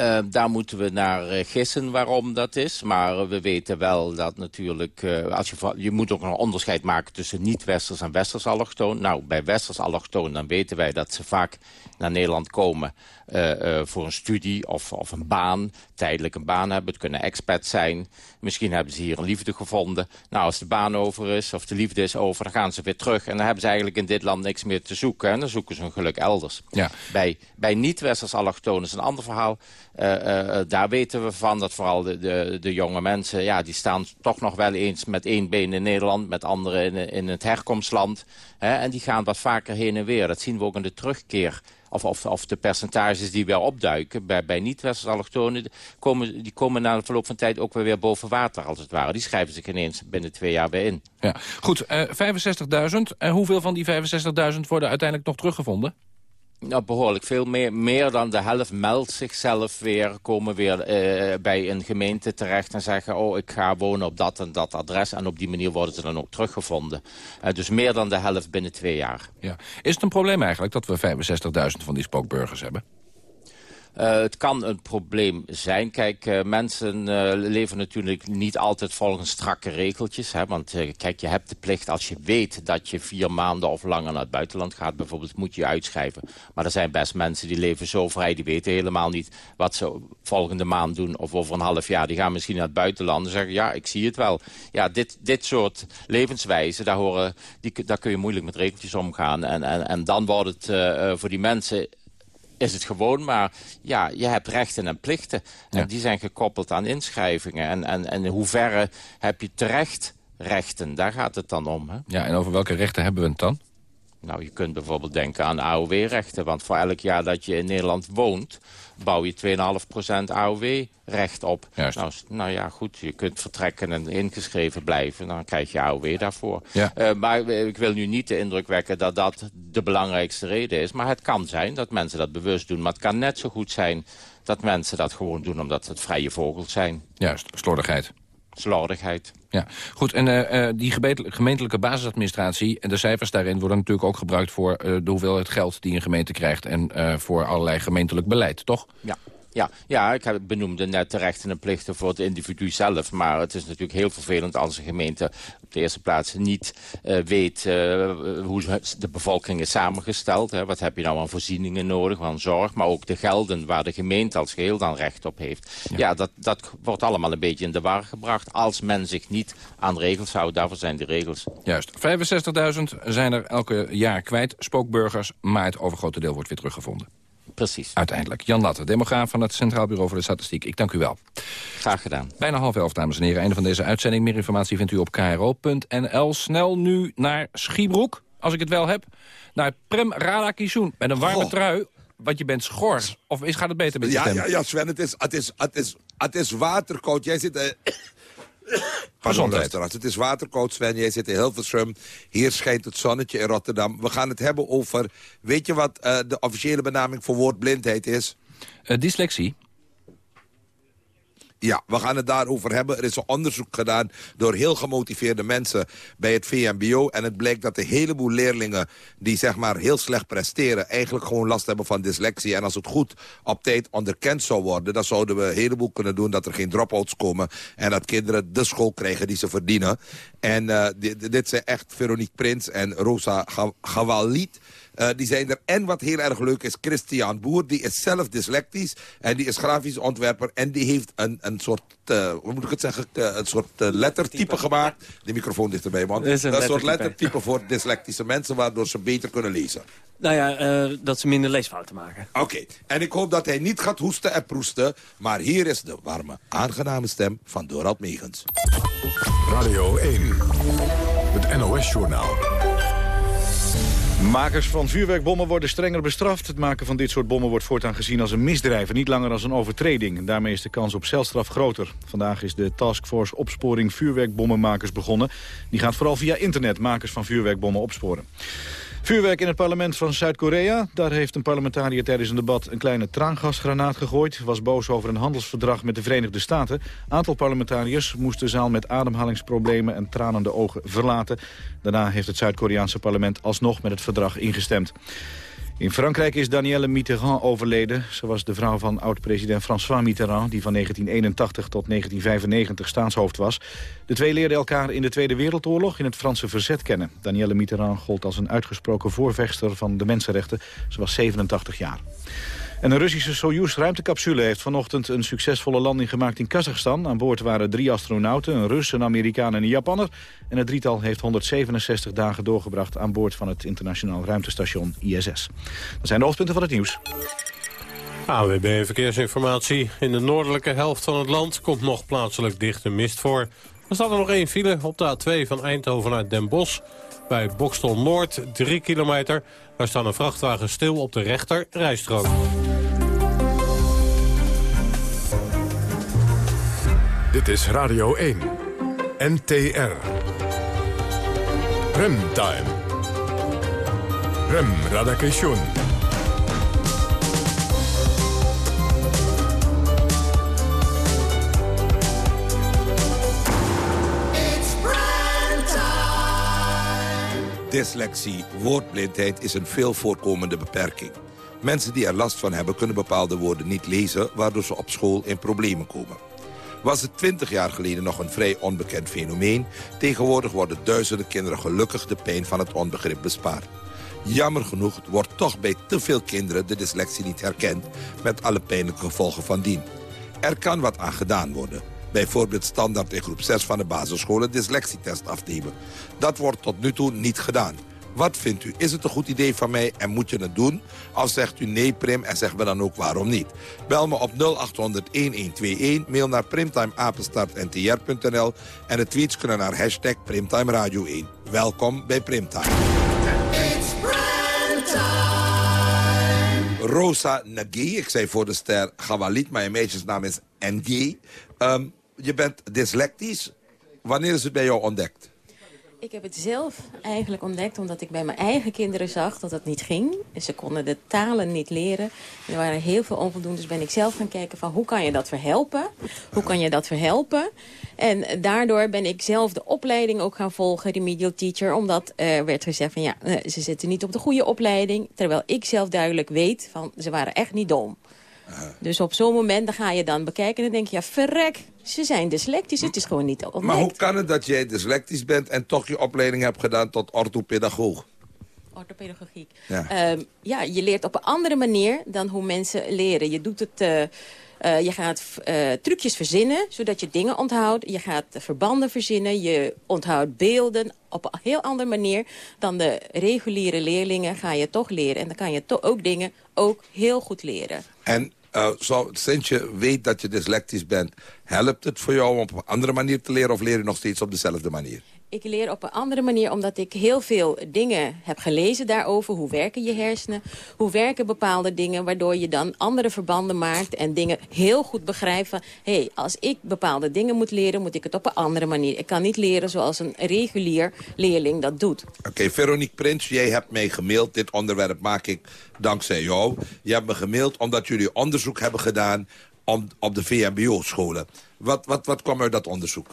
Uh, daar moeten we naar uh, gissen waarom dat is. Maar we weten wel dat natuurlijk... Uh, als je, je moet ook een onderscheid maken tussen niet-westers en westers allochtoon. Nou, bij westers allochtoon dan weten wij dat ze vaak naar Nederland komen... Uh, voor een studie of, of een baan, tijdelijk een baan hebben. Het kunnen expats zijn. Misschien hebben ze hier een liefde gevonden. Nou, als de baan over is of de liefde is over, dan gaan ze weer terug. En dan hebben ze eigenlijk in dit land niks meer te zoeken. En dan zoeken ze hun geluk elders. Ja. Bij, bij niet-westers allochtonen is een ander verhaal. Uh, daar weten we van dat vooral de, de, de, jonge mensen... ja, die staan toch nog wel eens met één been in Nederland... met andere in, in het herkomstland. Hè, en die gaan wat vaker heen en weer. Dat zien we ook in de terugkeer of, of, of de percentages die wel opduiken bij, bij niet-westerse allochtonen... Komen, die komen na de verloop van tijd ook weer, weer boven water, als het ware. Die schrijven zich ineens binnen twee jaar weer in. Ja, goed. Uh, 65.000. En hoeveel van die 65.000 worden uiteindelijk nog teruggevonden? Nou, behoorlijk veel meer. Meer dan de helft meldt zichzelf weer, komen weer uh, bij een gemeente terecht en zeggen... oh, ik ga wonen op dat en dat adres. En op die manier worden ze dan ook teruggevonden. Uh, dus meer dan de helft binnen twee jaar. Ja. Is het een probleem eigenlijk dat we 65.000 van die spookburgers hebben? Uh, het kan een probleem zijn. Kijk, uh, mensen uh, leven natuurlijk niet altijd volgens strakke regeltjes. Hè? Want kijk, je hebt de plicht als je weet dat je vier maanden of langer naar het buitenland gaat. Bijvoorbeeld moet je je uitschrijven. Maar er zijn best mensen die leven zo vrij. Die weten helemaal niet wat ze volgende maand doen of over een half jaar. Die gaan misschien naar het buitenland en zeggen, ja, ik zie het wel. Ja, dit, dit soort levenswijzen, daar, horen, die, daar kun je moeilijk met regeltjes omgaan. En, en, en dan wordt het voor die mensen is het gewoon, maar ja, je hebt rechten en plichten. En die zijn gekoppeld aan inschrijvingen. En, en, en in hoeverre heb je terecht rechten? Daar gaat het dan om. Hè? Ja, en over welke rechten hebben we het dan? Nou, je kunt bijvoorbeeld denken aan AOW-rechten. Want voor elk jaar dat je in Nederland woont... bouw je 2,5% AOW-recht op. Nou, nou, ja, goed, je kunt vertrekken en ingeschreven blijven. Dan krijg je AOW daarvoor. Ja. Uh, maar ik wil nu niet de indruk wekken dat dat de belangrijkste reden is. Maar het kan zijn dat mensen dat bewust doen. Maar het kan net zo goed zijn dat mensen dat gewoon doen... omdat het vrije vogels zijn. Juist, slordigheid slordigheid. Ja, goed. En uh, die gemeentelijke basisadministratie en de cijfers daarin worden natuurlijk ook gebruikt voor uh, de hoeveelheid geld die een gemeente krijgt en uh, voor allerlei gemeentelijk beleid, toch? Ja. Ja, ja, ik benoemde net de rechten en plichten voor het individu zelf. Maar het is natuurlijk heel vervelend als een gemeente op de eerste plaats niet uh, weet uh, hoe de bevolking is samengesteld. Hè. Wat heb je nou aan voorzieningen nodig, aan zorg. Maar ook de gelden waar de gemeente als geheel dan recht op heeft. Ja, ja dat, dat wordt allemaal een beetje in de war gebracht. Als men zich niet aan regels houdt, daarvoor zijn de regels. Juist. 65.000 zijn er elke jaar kwijt, spookburgers. Maar het overgrote deel wordt weer teruggevonden. Precies. Uiteindelijk. Jan Latte, demograaf van het Centraal Bureau voor de Statistiek. Ik dank u wel. Graag gedaan. Bijna half elf, dames en heren. Einde van deze uitzending. Meer informatie vindt u op kro.nl. Snel nu naar Schiebroek, als ik het wel heb. Naar Prem Radakishun met een warme Goh. trui. Want je bent schor. Of is, gaat het beter met je ja, stem? Ja, ja, Sven, het is, het is, het is, het is waterkoud. Jij zit... Uh... Gezondheid. Het is waterkoud, Sven. Jij zit in Hilversum. Hier schijnt het zonnetje in Rotterdam. We gaan het hebben over... Weet je wat uh, de officiële benaming voor woordblindheid is? Uh, dyslexie. Ja, we gaan het daarover hebben. Er is een onderzoek gedaan door heel gemotiveerde mensen bij het VMBO. En het blijkt dat een heleboel leerlingen die zeg maar heel slecht presteren... eigenlijk gewoon last hebben van dyslexie. En als het goed op tijd onderkend zou worden... dan zouden we een heleboel kunnen doen dat er geen drop-outs komen... en dat kinderen de school krijgen die ze verdienen. En uh, dit, dit zijn echt Veronique Prins en Rosa Gawalit... Uh, die zijn er. En wat heel erg leuk is, Christian Boer, die is zelf dyslectisch. En die is grafisch ontwerper. En die heeft een, een soort, uh, hoe moet ik het zeggen, uh, een soort lettertype gemaakt. De microfoon dichterbij, man. Een, een soort lettertype voor dyslectische mensen, waardoor ze beter kunnen lezen. Nou ja, dat ze minder leesfouten maken. Oké, okay. en ik hoop dat hij niet gaat hoesten en proesten. Maar hier is de warme, aangename stem van Dorald Megens. Radio 1, het NOS-journaal. Makers van vuurwerkbommen worden strenger bestraft. Het maken van dit soort bommen wordt voortaan gezien als een misdrijf... en niet langer als een overtreding. Daarmee is de kans op celstraf groter. Vandaag is de taskforce opsporing vuurwerkbommenmakers begonnen. Die gaat vooral via internet makers van vuurwerkbommen opsporen. Vuurwerk in het parlement van Zuid-Korea. Daar heeft een parlementariër tijdens een debat een kleine traangasgranaat gegooid. Was boos over een handelsverdrag met de Verenigde Staten. Aantal parlementariërs moest de zaal met ademhalingsproblemen en tranende ogen verlaten. Daarna heeft het Zuid-Koreaanse parlement alsnog met het verdrag ingestemd. In Frankrijk is Danielle Mitterrand overleden. Ze was de vrouw van oud-president François Mitterrand... die van 1981 tot 1995 staatshoofd was. De twee leerden elkaar in de Tweede Wereldoorlog in het Franse verzet kennen. Danielle Mitterrand gold als een uitgesproken voorvechter van de mensenrechten. Ze was 87 jaar. En een Russische Soyuz-ruimtecapsule heeft vanochtend een succesvolle landing gemaakt in Kazachstan. Aan boord waren drie astronauten, een Rus, een Amerikaan en een Japanner. En het drietal heeft 167 dagen doorgebracht aan boord van het internationaal ruimtestation ISS. Dat zijn de hoofdpunten van het nieuws. AWB Verkeersinformatie. In de noordelijke helft van het land komt nog plaatselijk dichte mist voor. Er staat er nog één file op de A2 van Eindhoven naar Den Bosch. Bij Bokstel Noord, 3 kilometer. Daar staan een vrachtwagen stil op de rechter rijstrook. Dit is Radio 1. NTR. Remtime. Rem Radakation. Dyslexie, woordblindheid is een veel voorkomende beperking. Mensen die er last van hebben kunnen bepaalde woorden niet lezen... waardoor ze op school in problemen komen. Was het 20 jaar geleden nog een vrij onbekend fenomeen... tegenwoordig worden duizenden kinderen gelukkig de pijn van het onbegrip bespaard. Jammer genoeg wordt toch bij te veel kinderen de dyslexie niet herkend... met alle pijnlijke gevolgen van dien. Er kan wat aan gedaan worden bijvoorbeeld standaard in groep 6 van de basisschool een dyslexietest afnemen. Dat wordt tot nu toe niet gedaan. Wat vindt u? Is het een goed idee van mij en moet je het doen? Of zegt u nee, Prim, en zeggen we dan ook waarom niet? Bel me op 0800-1121, mail naar primtimeapenstartntr.nl... en de tweets kunnen naar hashtag Primtime Radio 1. Welkom bij Primtime. Rosa Nagui, ik zei voor de ster Gawalit, maar je meisjesnaam is NG. Um, je bent dyslectisch. Wanneer is het bij jou ontdekt? Ik heb het zelf eigenlijk ontdekt omdat ik bij mijn eigen kinderen zag dat het niet ging. Ze konden de talen niet leren. Er waren heel veel onvoldoendes. Ben ik zelf gaan kijken van hoe kan je dat verhelpen? Hoe kan je dat verhelpen? En daardoor ben ik zelf de opleiding ook gaan volgen, remedial teacher. Omdat er werd gezegd van ja, eh, ze zitten niet op de goede opleiding. Terwijl ik zelf duidelijk weet van ze waren echt niet dom. Dus op zo'n moment dan ga je dan bekijken en dan denk je, ja verrek, ze zijn dyslectisch, het is gewoon niet ontdekt. Maar hoe kan het dat jij dyslectisch bent en toch je opleiding hebt gedaan tot orthopedagoog? Orthopedagogiek. Ja. Ehm, ja, je leert op een andere manier dan hoe mensen leren. Je doet het... Uh, uh, je gaat uh, trucjes verzinnen, zodat je dingen onthoudt. Je gaat verbanden verzinnen, je onthoudt beelden op een heel andere manier dan de reguliere leerlingen ga je toch leren. En dan kan je toch ook dingen ook heel goed leren. En uh, zo, sinds je weet dat je dyslectisch bent... helpt het voor jou om op een andere manier te leren... of leer je nog steeds op dezelfde manier? Ik leer op een andere manier omdat ik heel veel dingen heb gelezen daarover. Hoe werken je hersenen? Hoe werken bepaalde dingen? Waardoor je dan andere verbanden maakt en dingen heel goed begrijpt hé, hey, als ik bepaalde dingen moet leren, moet ik het op een andere manier. Ik kan niet leren zoals een regulier leerling dat doet. Oké, Veronique Prins, jij hebt mij gemaild. Dit onderwerp maak ik dankzij jou. Je hebt me gemaild omdat jullie onderzoek hebben gedaan op de VMBO-scholen. Wat, wat, wat kwam uit dat onderzoek?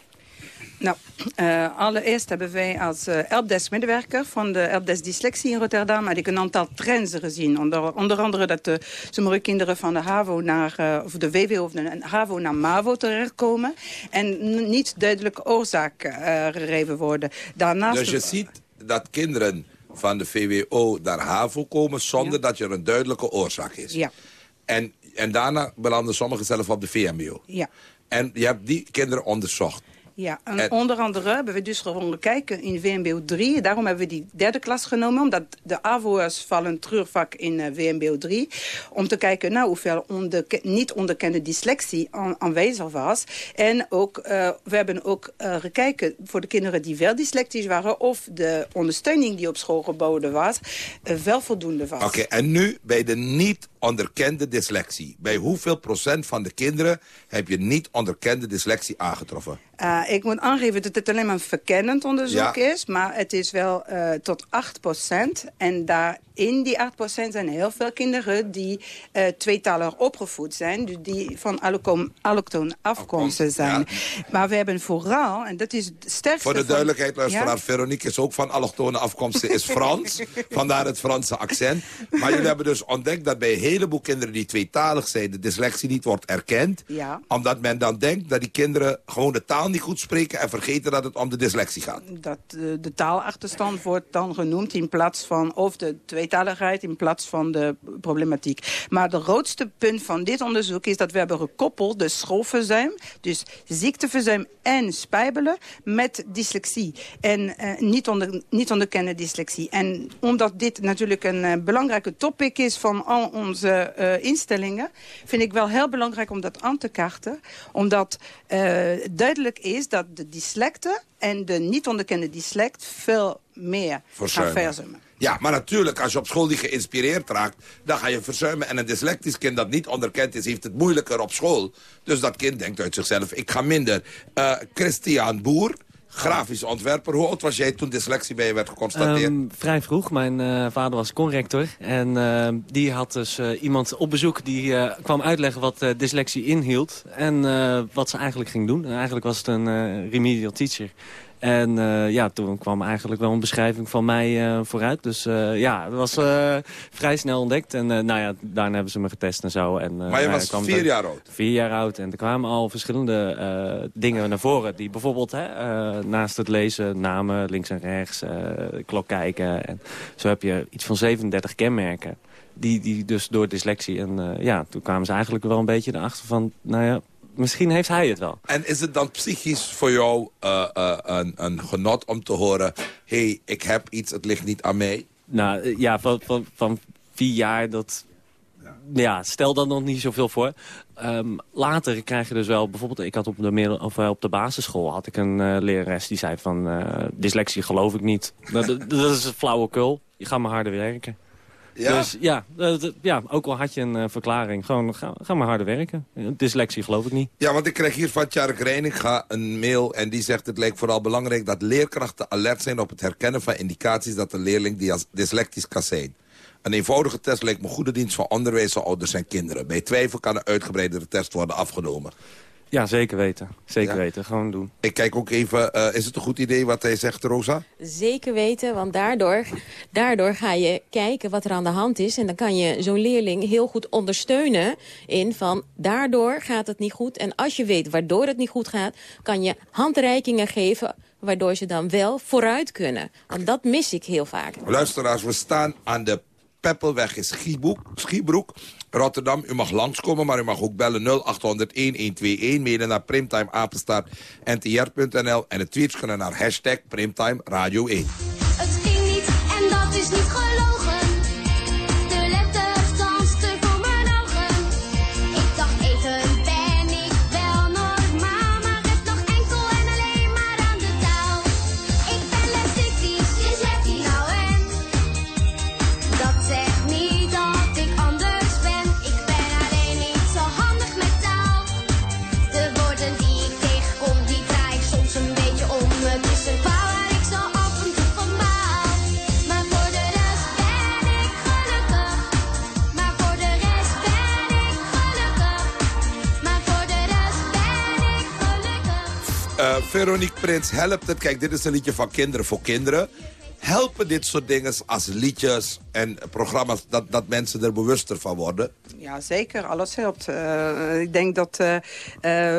Nou, uh, allereerst hebben wij als uh, helpdesk-medewerker van de helpdesk dyslexie in Rotterdam had ik een aantal trends gezien. Onder, onder andere dat de, sommige kinderen van de HAVO naar, of de WWO of de HAVO naar MAVO terechtkomen. En niet duidelijke oorzaak gegeven worden. Daarnaast dus je ziet dat kinderen van de VWO naar HAVO komen zonder dat er een duidelijke oorzaak is. Ja. En, en daarna belanden sommigen zelf op de VMBO. Ja. En je hebt die kinderen onderzocht. Ja, en onder andere hebben we dus gewoon gekeken in VMBO 3. Daarom hebben we die derde klas genomen. Omdat de AVO's vallen terug vaak in uh, VMBO 3. Om te kijken nou, hoeveel niet onderkende dyslexie aanwezig was. En ook, uh, we hebben ook uh, gekeken voor de kinderen die wel dyslectisch waren... of de ondersteuning die op school geboden was, wel voldoende was. Oké, en nu bij de niet onderkende dyslexie. Bij hoeveel procent van de kinderen heb je niet onderkende dyslexie aangetroffen? Uh, ik moet aangeven dat het alleen maar een verkennend onderzoek is. Maar het is wel uh, tot 8 procent. En daar in die 8 procent zijn heel veel kinderen die uh, tweetalig opgevoed zijn. Dus die van allochtoon afkomsten zijn. Maar we hebben vooral, en dat is het sterkste... Voor de duidelijkheid, luisteraar, ja? Veronique is ook van allochtone afkomsten, is Frans. *laughs* vandaar het Franse accent. Maar jullie hebben dus ontdekt dat bij een heleboel kinderen die tweetalig zijn... de dyslexie niet wordt erkend. Ja. Omdat men dan denkt dat die kinderen gewoon de taal niet goed spreken... en vergeten dat het om de dyslexie gaat. Dat uh, de taalachterstand wordt dan genoemd in plaats van... of de tweetaligheid in plaats van de problematiek. Maar de grootste punt van dit onderzoek is dat we hebben gekoppeld... de schoolverzuim, dus ziekteverzuim en spijbelen... met dyslexie en uh, niet, onder, niet onderkende dyslexie. En omdat dit natuurlijk een uh, belangrijke topic is van al onze uh, instellingen... vind ik wel heel belangrijk om dat aan te kaarten. Omdat duidelijk is dat de dyslecten en de niet onderkende dyslect veel meer gaan verzuimen. Ja, maar natuurlijk, als je op school niet geïnspireerd raakt... dan ga je verzuimen. En een dyslectisch kind dat niet onderkend is... heeft het moeilijker op school. Dus dat kind denkt uit zichzelf, ik ga minder. Uh, Christian Boer, grafisch ontwerper. Hoe oud was jij toen dyslexie bij je werd geconstateerd? Um, vrij vroeg. Mijn uh, vader was conrector. En uh, die had dus uh, iemand op bezoek die kwam uitleggen wat dyslexie inhield. En wat ze eigenlijk ging doen. En eigenlijk was het een remedial teacher. En uh, ja, toen kwam eigenlijk wel een beschrijving van mij uh, vooruit. Dus uh, ja, het was vrij snel ontdekt. En nou ja, daarna hebben ze me getest en zo. En, maar je was vier jaar oud? Vier jaar oud. En er kwamen al verschillende dingen naar voren. Die bijvoorbeeld hè, naast het lezen, namen links en rechts, klok kijken. En zo heb je iets van 37 kenmerken. Die, die dus door dyslexie. En ja, toen kwamen ze eigenlijk wel een beetje erachter van... Nou ja, misschien heeft hij het wel. En is het dan psychisch voor jou uh, uh, een, een genot om te horen... hé, hey, ik heb iets, het ligt niet aan mij? Nou, ja, van, van, van vier jaar, dat... Ja. stel dan nog niet zoveel voor. Um, later krijg je dus wel, bijvoorbeeld, ik had op de, middel, of op de basisschool had ik een uh, lerares die zei van, dyslexie geloof ik niet. dat, dat is flauwekul, je gaat maar harder werken. Ja? Dus ja, ja, ook al had je een uh, verklaring. Gewoon, ga, ga, maar harder werken. Dyslexie geloof ik niet. Ja, want ik krijg hier van Tjark Reininga een mail... en die zegt het lijkt vooral belangrijk dat leerkrachten alert zijn... op het herkennen van indicaties dat een leerling dyslectisch kan zijn. Een eenvoudige test lijkt me goede dienst voor onderwijs, ouders en kinderen. Bij twijfel kan een uitgebreidere test worden afgenomen. Ja, zeker weten. Zeker weten. Gewoon doen. Ik kijk ook even, uh, is het een goed idee wat hij zegt, Rosa? Zeker weten, want daardoor, daardoor ga je kijken wat er aan de hand is. En dan kan je zo'n leerling heel goed ondersteunen in van... daardoor gaat het niet goed. En als je weet waardoor het niet goed gaat... kan je handreikingen geven waardoor ze dan wel vooruit kunnen. Want dat mis ik heel vaak. Luisteraars, we staan aan de Peppelweg in Schiebroek. Rotterdam, u mag langskomen, maar u mag ook bellen 0800-1121. Mede naar Primtime Apenstaart ntr.nl. En het tweets kunnen naar hashtag Primtime Radio 1. Het ging niet en dat is niet gelogen. Veronique Prins helpt het. Kijk, dit is een liedje van Kinderen voor Kinderen. Helpen dit soort dingen als liedjes en programma's... dat, dat mensen er bewuster van worden? Ja, zeker. Alles helpt. Uh, ik denk dat uh,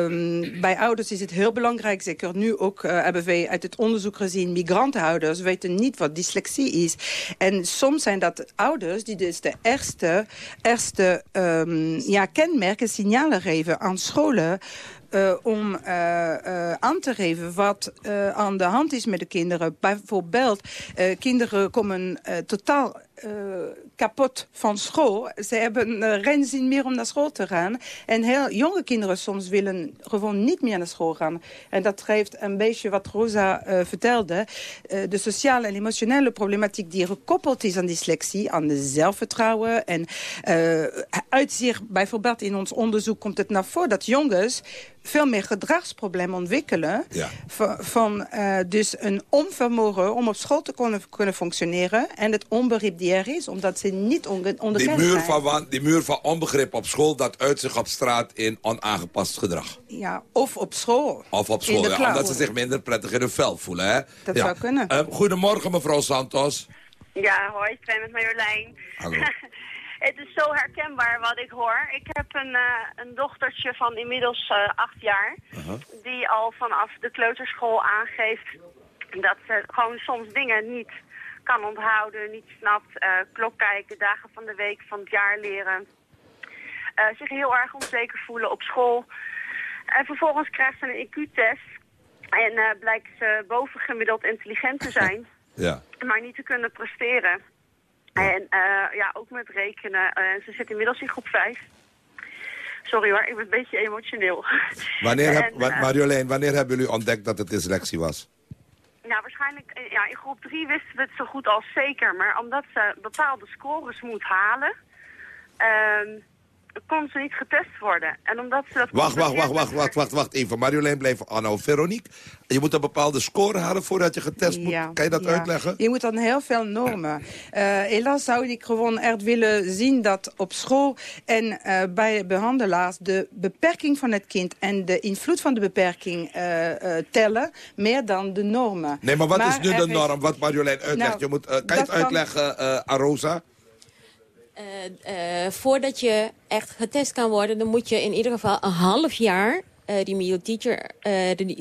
um, bij ouders is het heel belangrijk. Zeker nu ook uh, hebben wij uit het onderzoek gezien... migrantenhouders weten niet wat dyslexie is. En soms zijn dat ouders die dus de eerste, eerste um, ja, kenmerken, signalen geven aan scholen... Uh, om uh, uh, aan te geven wat aan de hand is met de kinderen. Bijvoorbeeld, kinderen komen totaal kapot van school. Ze hebben geen zin meer om naar school te gaan. En heel jonge kinderen soms willen gewoon niet meer naar school gaan. En dat geeft een beetje wat Rosa uh, vertelde. de sociale en emotionele problematiek die gekoppeld is aan dyslexie, aan de zelfvertrouwen. En uitzicht, bijvoorbeeld in ons onderzoek komt het naar voren dat jongens veel meer gedragsproblemen ontwikkelen. Ja. Van, van dus een onvermogen om op school te kunnen, kunnen functioneren. En het onbegrip die er is, omdat ze niet onderkend die muur van, Die muur van onbegrip op school, dat uit zich op straat in onaangepast gedrag. Ja, of op school. Of op school, ja, omdat ze zich minder prettig in hun vel voelen. Hè? Dat zou kunnen. Uh, goedemorgen, mevrouw Santos. Ja, hoi, ik ben met Marjolein. Hallo. *laughs* Het is zo herkenbaar wat ik hoor. Ik heb een, uh, een dochtertje van inmiddels uh, acht jaar... Uh -huh. die al vanaf de kleuterschool aangeeft... dat ze gewoon soms dingen niet kan onthouden, niet snapt, uh, klok kijken, dagen van de week, van het jaar leren. Uh, zich heel erg onzeker voelen op school. En vervolgens krijgt ze een IQ-test. En uh, blijkt ze bovengemiddeld intelligent te zijn. *laughs* ja. Maar niet te kunnen presteren. Ja. En ja, ook met rekenen. ze zit inmiddels in groep 5. Sorry hoor, ik ben een beetje emotioneel. Wanneer, *laughs* heb, en, Marjolein, wanneer hebben jullie ontdekt dat het dyslexie was? Nou, waarschijnlijk ja, in groep 3 wisten we het zo goed als zeker. Maar omdat ze bepaalde scores moet halen, uh, kon ze niet getest worden. En omdat ze dat wacht, wacht, wacht, wacht, wacht, wacht, wacht even. Marjolein bleef Anno Veronique. Je moet een bepaalde score halen voordat je getest moet. Kan je dat ja. uitleggen? Je moet dan heel veel normen. Uh, helaas zou ik gewoon echt willen zien dat op school en uh, bij behandelaars... de beperking van het kind en de invloed van de beperking uh, tellen... meer dan de normen. Nee, maar wat maar is nu de norm, wat Marjolein uitlegt? Nou, je moet, kan je het uitleggen, kan... Arosa? Uh, uh, voordat je echt getest kan worden, dan moet je in ieder geval een half jaar uh, remedial, teacher,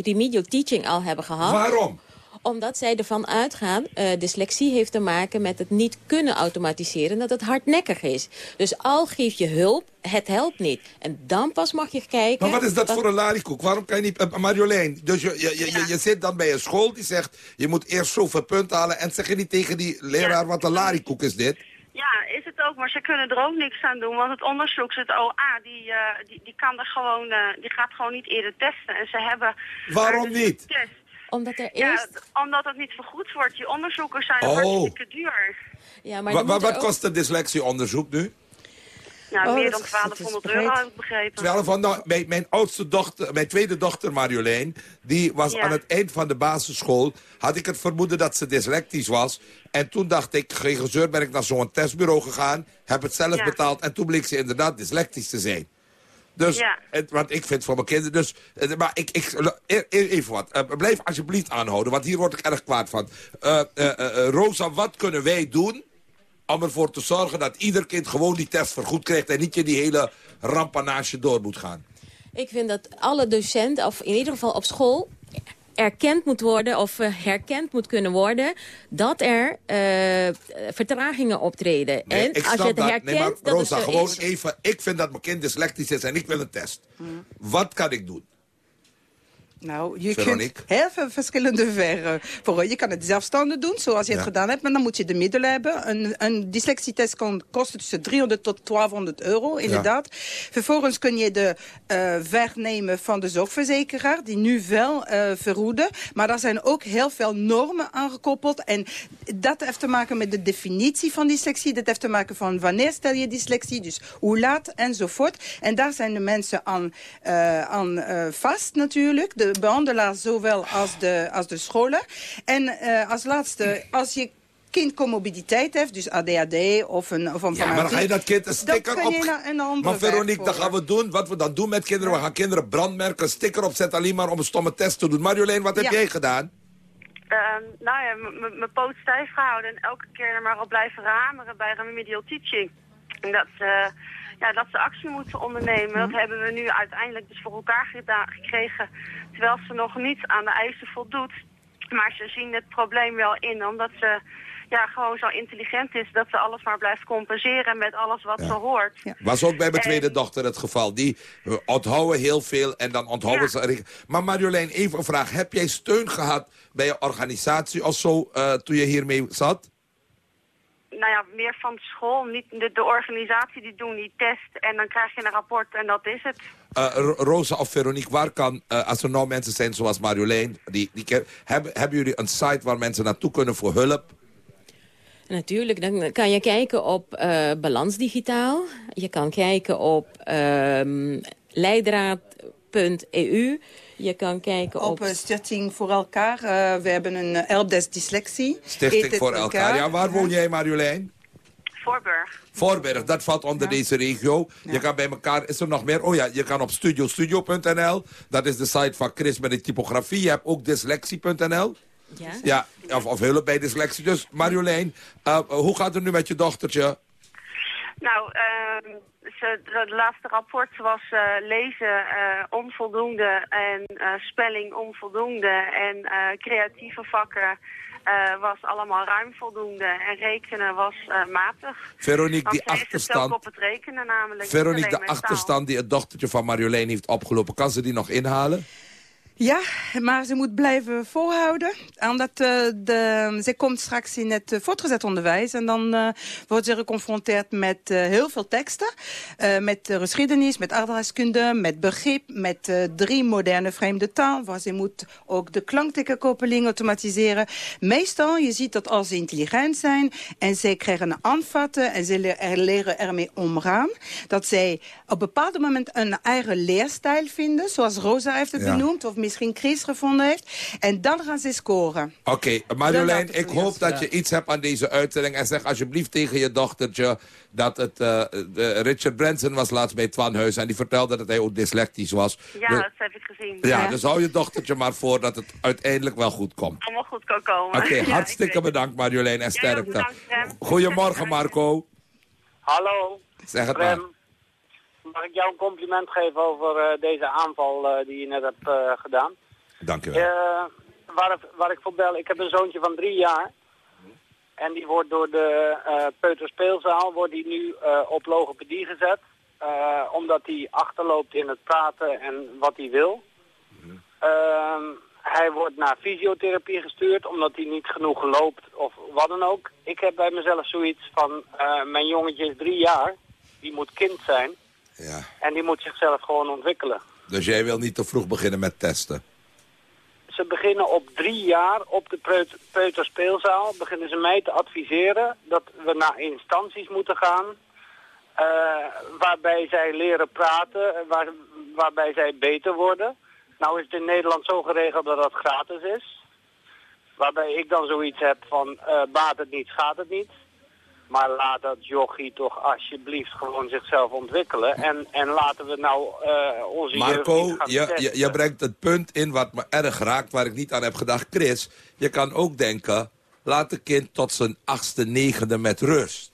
remedial teaching al hebben gehad. Waarom? Omdat zij ervan uitgaan, dyslexie heeft te maken met het niet kunnen automatiseren, dat het hardnekkig is. Dus al geef je hulp, het helpt niet. En dan pas mag je kijken... Maar wat is dat wat... voor een larikoek? Waarom kan je niet... Marjolein, dus je, je, je, ja. je, zit dan bij een school die zegt, je moet eerst zoveel punten halen en zeg je niet tegen die leraar, wat een larikoek is dit? Ja, is het ook, maar ze kunnen er ook niks aan doen. Want het onderzoek, het OA, die, uh, die, die, kan er gewoon, uh, die gaat gewoon niet eerder testen. En ze hebben... Waarom niet? Test. Omdat er ja, eerst... omdat het niet vergoed wordt. Die onderzoeken zijn oh. hartstikke duur. Ja, maar Wa wat ook... kost het dyslexieonderzoek nu? Nou, oh, meer dan 1200 euro heb ik begrepen. 1200, nou, mijn, mijn, oudste dochter, mijn tweede dochter Marjolein... die was ja. aan het eind van de basisschool... had ik het vermoeden dat ze dyslectisch was. En toen dacht ik, geen gezeur, ben ik naar zo'n testbureau gegaan... heb het zelf ja. betaald en toen bleek ze inderdaad dyslectisch te zijn. Dus, ja. het, want ik vind voor mijn kinderen... Dus, maar ik, ik, even wat. Uh, blijf alsjeblieft aanhouden, want hier word ik erg kwaad van. Uh, uh, Rosa, wat kunnen wij doen om ervoor te zorgen dat ieder kind gewoon die test vergoed krijgt... en niet je die hele rampanage door moet gaan? Ik vind dat alle docenten, of in ieder geval op school erkend moet worden of uh, herkend moet kunnen worden dat er uh, vertragingen optreden. Nee, en als je het dat. herkent... Nee, maar Rosa, gewoon is. even... Ik vind dat mijn kind dyslectisch is en ik wil een test. Hmm. Wat kan ik doen? Nou, je Veronique? kunt heel veel verschillende verren voor. Je kan het zelfstandig doen, zoals je ja. het gedaan hebt. Maar dan moet je de middelen hebben. Een, een dyslexietest kan kosten tussen 300 tot 1200 euro, inderdaad. Ja. Vervolgens kun je de uh, vernemen van de zorgverzekeraar, die nu wel uh, verhoeden. Maar daar zijn ook heel veel normen aangekoppeld. En dat heeft te maken met de definitie van dyslexie. Dat heeft te maken van wanneer stel je dyslexie, dus hoe laat enzovoort. En daar zijn de mensen aan, uh, aan vast natuurlijk. De de behandelaar zowel als de, als de scholen. En uh, als laatste, als je kind comorbiditeit heeft, dus ADHD of een, of een Ja, maar dan ga je dat kind een sticker dan kan je op... een andere Maar Veronique, dat gaan we doen. Wat we dan doen met kinderen, we gaan kinderen brandmerken, een sticker opzetten alleen maar om een stomme test te doen. Marjolein, wat heb Ja. jij gedaan? Ehm, nou ja, mijn poot stijf gehouden en elke keer er maar op blijven hameren bij remedial teaching. En dat, ze, ja, dat ze actie moeten ondernemen. Dat hebben we nu uiteindelijk dus voor elkaar gekregen. Terwijl ze nog niet aan de eisen voldoet. Maar ze zien het probleem wel in, omdat ze ja, gewoon zo intelligent is dat ze alles maar blijft compenseren met alles wat ze hoort. Was ook bij mijn En- tweede dochter het geval. Die eh, onthouden heel veel en dan onthouden ze... Maar Marjolein, even een vraag. Heb jij steun gehad bij je organisatie of zo eh, toen je hiermee zat? Nou ja, meer van school. Niet de, de organisatie die doen die test en dan krijg je een rapport en dat is het. Eh, Ro- Rosa of Veronique, waar kan, eh, als er nou mensen zijn zoals Marjolein... Die, die, hebben, hebben jullie een site waar mensen naartoe kunnen voor hulp? Natuurlijk, dan kan je kijken op eh Balans Digitaal. Je kan kijken op ehm leidraad.eu. Je kan kijken op... Op eh, Stichting voor elkaar. Eh, we hebben een uh, helpdesk dyslexie. Stichting voor elkaar. Ja, waar woon jij Marjolein? Voorburg. Voorberg, dat valt onder deze regio. Je kan bij elkaar, is er nog meer? Oh ja, je kan op studiostudio.nl. Dat is de site van Chris met de typografie. Je hebt ook dyslexie.nl. Ja. Ja, of, of hulp bij dyslexie. Dus Marjolein, uh, hoe gaat het nu met je dochtertje? Nou, uh, ze, het laatste rapport was uh, lezen uh, onvoldoende en spelling onvoldoende en creatieve vakken was allemaal ruim voldoende en rekenen was matig. Veronique, die achterstand... op het rekenen namelijk. Veronique, de achterstand die het dochtertje van Marjolein heeft opgelopen, kan ze die nog inhalen? Ja, maar ze moet blijven volhouden. Omdat uh, de, ze komt straks in het uh, voortgezet onderwijs. En dan uh, wordt ze geconfronteerd met heel veel teksten. met geschiedenis, met aardrijkskunde, met begrip. Met drie moderne vreemde taal. Waar ze moet ook de klanktekkenkoppeling automatiseren. Meestal, je ziet dat als ze intelligent zijn. En ze krijgen aanvatten. En ze leren ermee omgaan. Dat zij op bepaalde moment een eigen leerstijl vinden. Zoals Rosa heeft het ja. benoemd. Of misschien Chris gevonden heeft. En dan gaan ze scoren. Oké, okay, Marjolein, ik hoop dat je iets hebt aan deze uitzending. En zeg alsjeblieft tegen je dochtertje dat het... Uh, Richard Branson was laatst bij Twanhuis en die vertelde dat hij ook dyslectisch was. Ja, dus, dat heb ik gezien. Ja, ja, dus hou je dochtertje maar voor dat het uiteindelijk wel goed komt. Allemaal goed kan komen. Oké, okay, *laughs* ja, hartstikke bedankt Marjolein en sterkte. Goedemorgen Marco. Hallo. Zeg het Rem. maar. Mag ik jou een compliment geven over uh, deze aanval uh, die je net hebt uh, gedaan? Dank je wel. waar, waar ik voor bel, ik heb een zoontje van drie jaar. En die wordt door de peuterspeelzaal wordt die nu op logopedie gezet. omdat hij achterloopt in het praten en wat hij wil. Ehm, hij wordt naar fysiotherapie gestuurd omdat hij niet genoeg loopt of wat dan ook. Ik heb bij mezelf zoiets van, mijn jongetje is drie jaar. Die moet kind zijn. Ja. En die moet zichzelf gewoon ontwikkelen. Dus jij wil niet te vroeg beginnen met testen? Ze beginnen op drie jaar op de peuterspeelzaal. Beginnen ze mij te adviseren dat we naar instanties moeten gaan. Uh, waarbij zij leren praten, waar, waarbij zij beter worden. Nou is het in Nederland zo geregeld dat dat gratis is. Waarbij ik dan zoiets heb van uh, baat het niet, gaat het niet. Maar laat dat jochie toch alsjeblieft gewoon zichzelf ontwikkelen. En, en laten we nou uh, onze Marco, je, je, je, brengt het punt in wat me erg raakt, waar ik niet aan heb gedacht. Chris, je kan ook denken, laat de kind tot zijn achtste, negende met rust.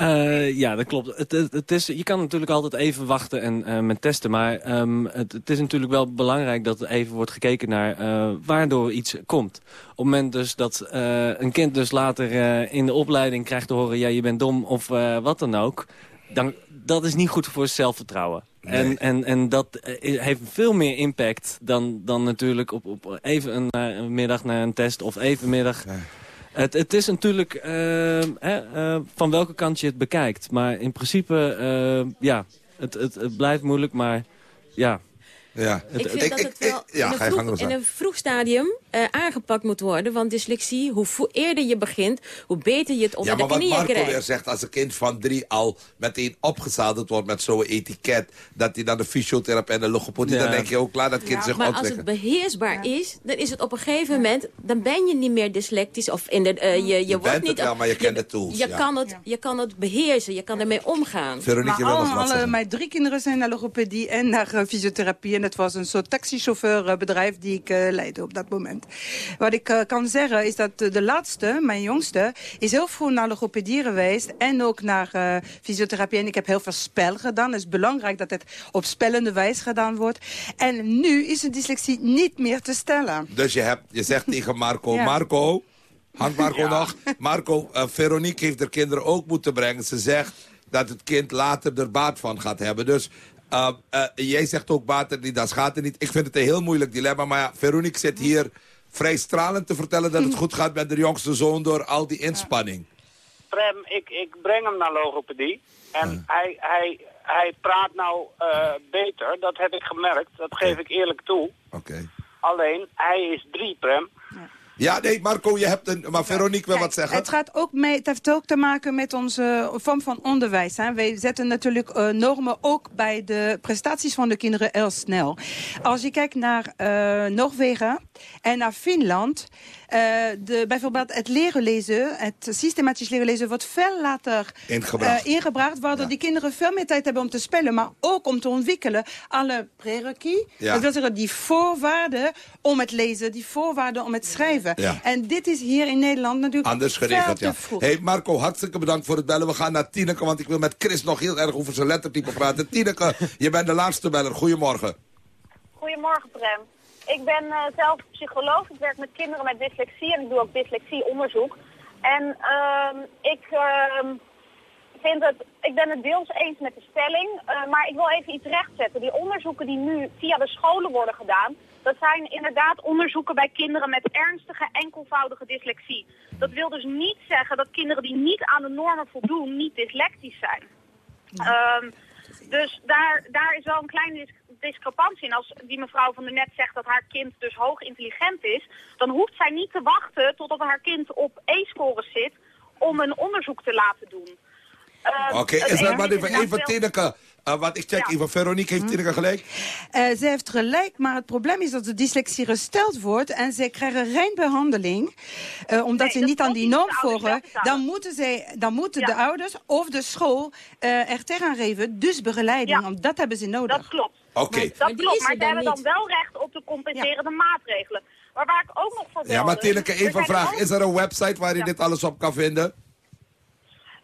Uh, ja, dat klopt. Het, het, het, is, je kan natuurlijk altijd even wachten en uh, met testen. Maar um, het, het, is natuurlijk wel belangrijk dat er even wordt gekeken naar uh, waardoor iets komt. Op het moment dus dat een kind dus later in de opleiding krijgt te horen... ja, je bent dom of wat dan ook... Dan, dat is niet goed voor zelfvertrouwen. Nee. En, en, en dat heeft veel meer impact dan, dan natuurlijk op, op even een, een middag naar een test... of even middag... Nee. Het, het, is natuurlijk uh, hè, uh, van welke kant je het bekijkt. Maar in principe, uh, ja, het, het, het, blijft moeilijk, maar ja. Ja. Ik vind dat het wel ja, in, ga een je vroeg, gang in een vroeg stadium eh, aangepakt moet worden. Want dyslexie, hoe eerder je begint, hoe beter je het Ja, onder maar de wat knieën Marco krijgt. weer zegt, als een kind van drie al meteen opgezadeld wordt met zo'n etiket, dat hij dan de fysiotherapie en de logopedie, Ja. dan denk je ook klaar dat kind zich maar als het ontwikkelt. beheersbaar is, dan is het op een gegeven moment... dan ben je niet meer dyslectisch. Of in de, eh, je, je, Je wordt bent niet, het wel, maar je kent de tools, Je, ja. kan het, je kan het beheersen, je kan ermee omgaan. Veronique, je Maar wil nog alle, wat alle, zeggen. mijn drie kinderen zijn naar logopedie en naar eh, fysiotherapie. Het was een soort taxichauffeurbedrijf die ik eh, leidde op dat moment. Wat ik eh, kan zeggen is dat de laatste, mijn jongste, is heel vroeg naar logopedie geweest. En ook naar eh, fysiotherapie. En ik heb heel veel spel gedaan. Het is belangrijk dat het op spellende wijze gedaan wordt. En nu is de dyslexie niet meer te stellen. Dus je, hebt, je zegt tegen Marco, Ja. Marco, hangt Marco nog? Marco, Veronique heeft haar kinderen ook moeten brengen. Ze zegt dat het kind later er baat van gaat hebben. Dus eh, eh, jij zegt ook er dat gaat er niet. Ik vind het een heel moeilijk dilemma. Maar ja, Veronique zit hier vrij stralend te vertellen dat het *laughs* goed gaat met de jongste zoon door al die inspanning. Prem, ik, ik breng hem naar logopedie. En hij, hij, hij praat nou eh, beter, dat heb ik gemerkt. Dat geef ik eerlijk toe. Oké. Alleen, hij is drie, Prem. Ja, nee, Marco, je hebt een... Maar Veronique wil wat zeggen. Het, gaat ook mee, het heeft ook te maken met onze vorm van onderwijs. Hè. Wij zetten natuurlijk eh, normen ook bij de prestaties van de kinderen heel snel. Als je kijkt naar eh, Noorwegen en naar Finland... eh, de, bijvoorbeeld het leren lezen, het systematisch leren lezen... wordt veel later Ingebracht. eh, ingebracht... waardoor die kinderen veel meer tijd hebben om te spelen... maar ook om te ontwikkelen alle prerequis. Ja. Dat wil zeggen, die voorwaarden om het lezen, die voorwaarden om het schrijven. Ja. En dit is hier in Nederland natuurlijk Anders geregeld, ja. hey Marco, hartstikke bedankt voor het bellen. We gaan naar Tineke, want ik wil met Chris nog heel erg over zijn lettertype praten. Tineke, je bent de laatste beller. Goedemorgen. Goedemorgen, Prem. Ik ben eh, zelf psycholoog. Ik werk met kinderen met dyslexie en ik doe ook dyslexieonderzoek. En ehm, ik, ehm, vind het, ik ben het deels eens met de stelling, eh, maar ik wil even iets rechtzetten. Die onderzoeken die nu via de scholen worden gedaan, dat zijn inderdaad onderzoeken bij kinderen met ernstige enkelvoudige dyslexie. Dat wil dus niet zeggen dat kinderen die niet aan de normen voldoen, niet dyslectisch zijn. Ehm, dus daar, daar is wel een kleine dis- discrepantie. En als die mevrouw van der Net zegt dat haar kind dus hoog intelligent is, dan hoeft zij niet te wachten totdat haar kind op E-scores zit om een onderzoek te laten doen. Ehm, Oké, het is dat enige maar even, even Tineke. Uh, want ik check even, Veronique heeft Tineke gelijk. Eh, ze heeft gelijk, maar het probleem is dat de dyslexie gesteld wordt en ze krijgen geen behandeling, eh, omdat ze niet aan die norm volgen. Dan moeten, ze, dan moeten de ouders of de school eh er tegenaan geven, dus begeleiding, want dat hebben ze nodig. Dat klopt. Oké. Dat die klopt, maar ze dan hebben dan wel recht op de compenserende maatregelen. Maar waar ik ook nog voor Ja, maar er even vraag. ook- Is er een website waar je dit alles op kan vinden?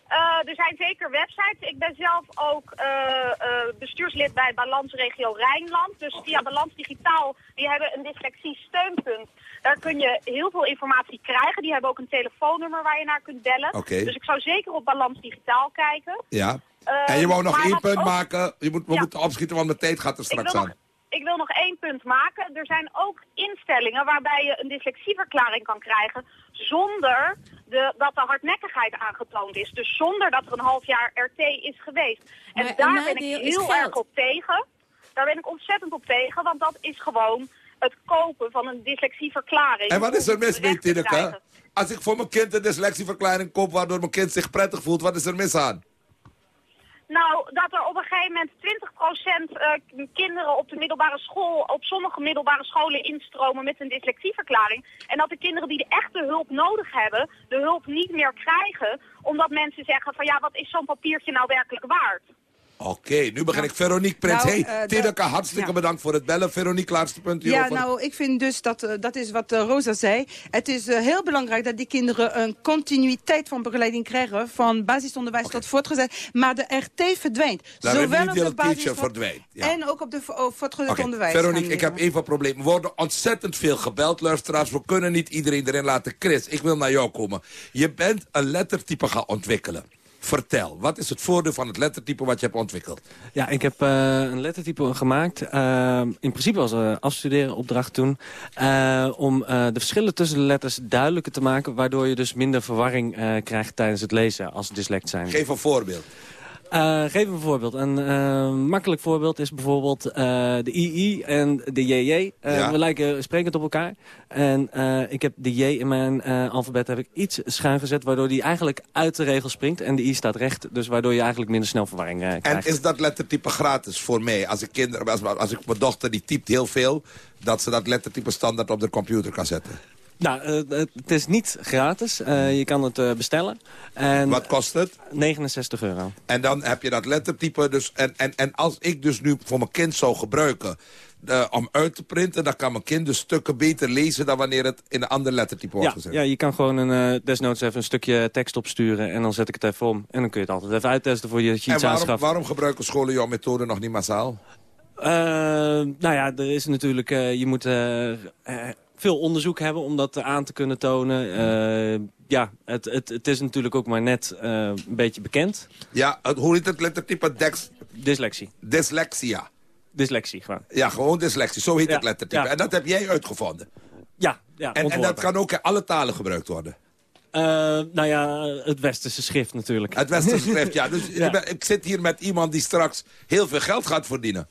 Eh, er zijn zeker websites. Ik ben zelf ook eh, eh, bestuurslid bij Balansregio Rijnland. Dus via Balans Digitaal, die hebben een dyslexie steunpunt. Daar kun je heel veel informatie krijgen. Die hebben ook een telefoonnummer waar je naar kunt bellen. Oké. Dus ik zou zeker op Balans Digitaal kijken. Ja. Eh, en je wou nog één punt ook- maken. Je moet, we Ja. moeten opschieten, want mijn tijd gaat er straks aan. nog, ik wil nog één punt maken. Er zijn ook instellingen waarbij je een dyslexieverklaring kan krijgen zonder de, dat de hardnekkigheid aangetoond is. Dus zonder dat er een half jaar RT is geweest. En Maar daar ben ik heel erg op tegen. Daar ben ik ontzettend op tegen, want dat is gewoon het kopen van een dyslexieverklaring. En wat is er mis mee, Tineke? Als ik voor mijn kind een dyslexieverklaring koop... waardoor mijn kind zich prettig voelt, wat is er mis aan? Nou, dat er op een gegeven moment 20% eh, kinderen op de middelbare school, op sommige middelbare scholen instromen met een dyslexieverklaring. En dat de kinderen die de echte hulp nodig hebben, de hulp niet meer krijgen. Omdat mensen zeggen van ja, wat is zo'n papiertje nou werkelijk waard? Oké, nu begin ik. Veronique Prins. Nou, hey, de- Tineke, hartstikke ja. bedankt voor het bellen. Veronique, laatste punt Ja, hierover. nou, ik vind dus dat, eh, dat is wat eh, Rosa zei. Het is heel belangrijk dat die kinderen een continuïteit van begeleiding krijgen. Van basisonderwijs tot voortgezet. Maar de RT verdwijnt. De remedial teacher verdwijnt, ja. En ook op de oh, voortgezet onderwijs. Veronique, ik heb even een probleem. Er worden ontzettend veel gebeld, luisteraars. We kunnen niet iedereen erin laten. Chris, ik wil naar jou komen. Je bent een lettertype gaan ontwikkelen. Vertel, wat is het voordeel van het lettertype wat je hebt ontwikkeld? Ja, ik heb eh, een lettertype gemaakt. eh, in principe als uh, afstuderen opdracht toen. eh, om eh, de verschillen tussen de letters duidelijker te maken. Waardoor je dus minder verwarring eh, krijgt tijdens het lezen als dyslect zijn. Geef een voorbeeld. Uh, geef een voorbeeld. Een uh, makkelijk voorbeeld is bijvoorbeeld uh, de II en de JJ. Ja. We lijken sprekend op elkaar. En ik heb de J in mijn alfabet heb ik iets schuin gezet... waardoor die eigenlijk uit de regel springt. En de I staat recht, dus waardoor je eigenlijk minder snel verwarring krijgt. En is dat lettertype gratis voor mij? Als ik, kinderen, als, als ik mijn dochter die typt heel veel... dat ze dat lettertype standaard op de computer kan zetten? Nou, uh, het is niet gratis. Uh, je kan het uh, bestellen. En Wat kost het? 69 euro. En dan heb je dat lettertype. Dus, en, en, en als ik dus nu voor mijn kind zou gebruiken... om uit te printen, dan kan mijn kind de stukken beter lezen... dan wanneer het in een ander lettertype wordt ja, gezet. Ja, je kan gewoon een, desnoods even een stukje tekst opsturen... en dan zet ik het even om. En dan kun je het altijd even uittesten voor je, je iets en waarom, aanschaft. waarom gebruiken scholen jouw methode nog niet massaal? nou ja, er is natuurlijk... je moet veel onderzoek hebben om dat aan te kunnen tonen. Uh, ja, het, het, het is natuurlijk ook maar net uh, een beetje bekend. Ja, hoe heet het lettertype? Dex... Dyslexie. Dyslexia. Dyslexie, gewoon. Ja, gewoon dyslexie. Zo heet ja, het lettertype. Ja. En dat heb jij uitgevonden? Ja, ja en, en dat kan ook in alle talen gebruikt worden? Uh, nou ja, het westerse schrift natuurlijk. Het westerse schrift, ja. *laughs* Dus ja. ik zit hier met iemand die straks heel veel geld gaat verdienen.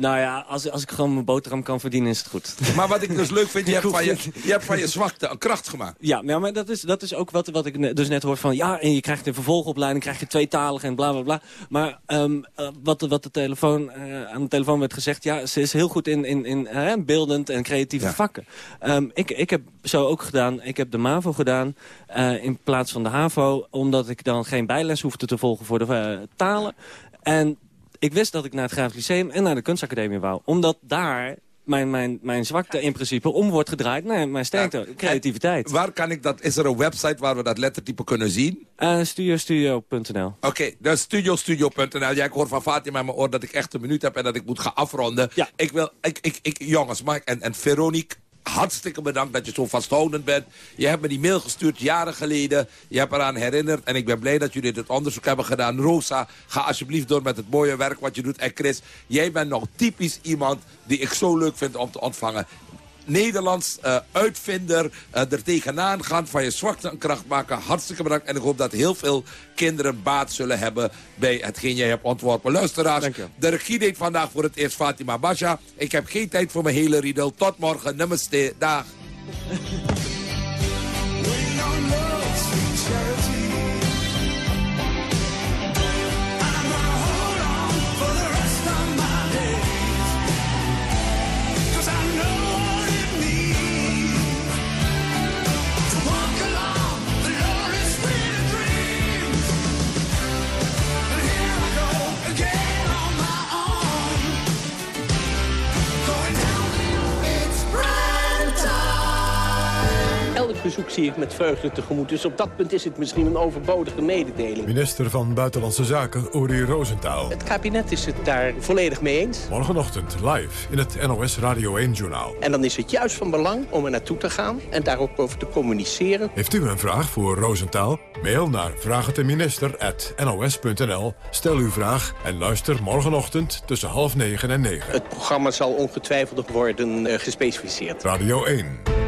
Nou ja, als, als ik gewoon mijn boterham kan verdienen, is het goed. *laughs* Maar wat ik dus leuk vind, je hebt *laughs* van je, je, hebt van je zwakte een kracht gemaakt. Ja, ja maar dat is, dat is ook wat, wat ik dus net hoor van... ja, en je krijgt een vervolgopleiding, krijg je tweetalig en bla bla bla. Maar um, wat, wat de telefoon, uh, aan de telefoon werd gezegd... ja, ze is heel goed in, in, in uh, beeldend en creatieve ja. vakken. Um, ik, ik heb zo ook gedaan, ik heb de MAVO gedaan uh, in plaats van de HAVO... omdat ik dan geen bijles hoefde te volgen voor de talen... En ik wist dat ik naar het Grafisch Lyceum en naar de kunstacademie wou. Omdat daar mijn, mijn, mijn zwakte in principe om wordt gedraaid naar mijn sterkte, ja. creativiteit. Waar kan ik dat, is er een website waar we dat lettertype kunnen zien? Uh, studiostudio.nl Oké, okay, dus studiostudio.nl. Ja, ik hoor van Fatima in mijn oor dat ik echt een minuut heb en dat ik moet gaan afronden. Ja. Ik wil, ik, ik, ik, jongens, Mike en, en Veronique, hartstikke bedankt dat je zo vasthoudend bent. Je hebt me die mail gestuurd jaren geleden. Je hebt eraan herinnerd. En ik ben blij dat jullie dit onderzoek hebben gedaan. Rosa, ga alsjeblieft door met het mooie werk wat je doet. En Chris, jij bent nog typisch iemand die ik zo leuk vind om te ontvangen. Nederlands uh, uitvinder, uh, er tegenaan gaan, van je zwakte een kracht maken. Hartstikke bedankt. En ik hoop dat heel veel kinderen baat zullen hebben bij hetgeen jij hebt ontworpen. Luisteraars, de regie deed vandaag voor het eerst Fatima Basha. Ik heb geen tijd voor mijn hele riedel. Tot morgen. Namaste. Dag. Zie ik met vreugde tegemoet. Dus op dat punt is het misschien een overbodige mededeling. Minister van Buitenlandse Zaken, Uri Rosenthal. Het kabinet is het daar volledig mee eens. Morgenochtend live in het NOS Radio 1-journaal. En dan is het juist van belang om er naartoe te gaan en daar ook over te communiceren. Heeft u een vraag voor Rosenthal? Mail naar vraagteminister.nos.nl. Stel uw vraag en luister morgenochtend tussen half negen en negen. Het programma zal ongetwijfeld worden uh, gespecificeerd. Radio 1.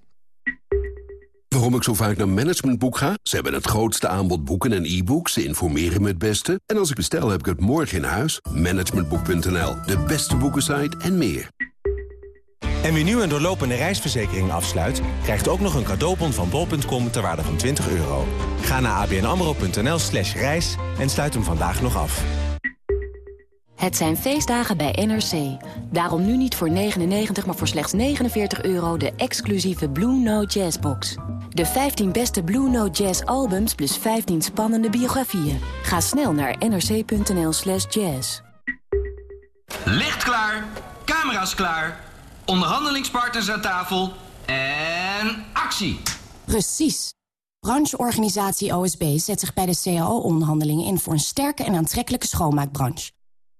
Waarom ik zo vaak naar Managementboek ga? Ze hebben het grootste aanbod boeken en e-books. Ze informeren me het beste. En als ik bestel, heb ik het morgen in huis. Managementboek.nl, de beste boekensite en meer. En wie nu een doorlopende reisverzekering afsluit... krijgt ook nog een cadeaubon van bol.com ter waarde van 20 euro. Ga naar abnamro.nl slash reis en sluit hem vandaag nog af. Het zijn feestdagen bij NRC. Daarom nu niet voor 99, maar voor slechts 49 euro... de exclusieve Blue Note Jazzbox. De 15 beste Blue Note Jazz albums plus 15 spannende biografieën. Ga snel naar nrc.nl slash jazz. Licht klaar, camera's klaar, onderhandelingspartners aan tafel en actie. Precies. Brancheorganisatie OSB zet zich bij de CAO-onderhandelingen in... voor een sterke en aantrekkelijke schoonmaakbranche.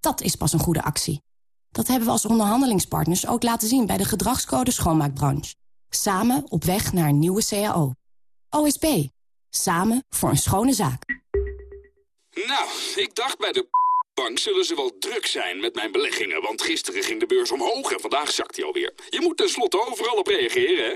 Dat is pas een goede actie. Dat hebben we als onderhandelingspartners ook laten zien... bij de gedragscode schoonmaakbranche. Samen op weg naar een nieuwe CAO. OSB. Samen voor een schone zaak. Nou, ik dacht bij de bank zullen ze wel druk zijn met mijn beleggingen... want gisteren ging de beurs omhoog en vandaag zakt hij alweer. Je moet tenslotte overal op reageren, hè?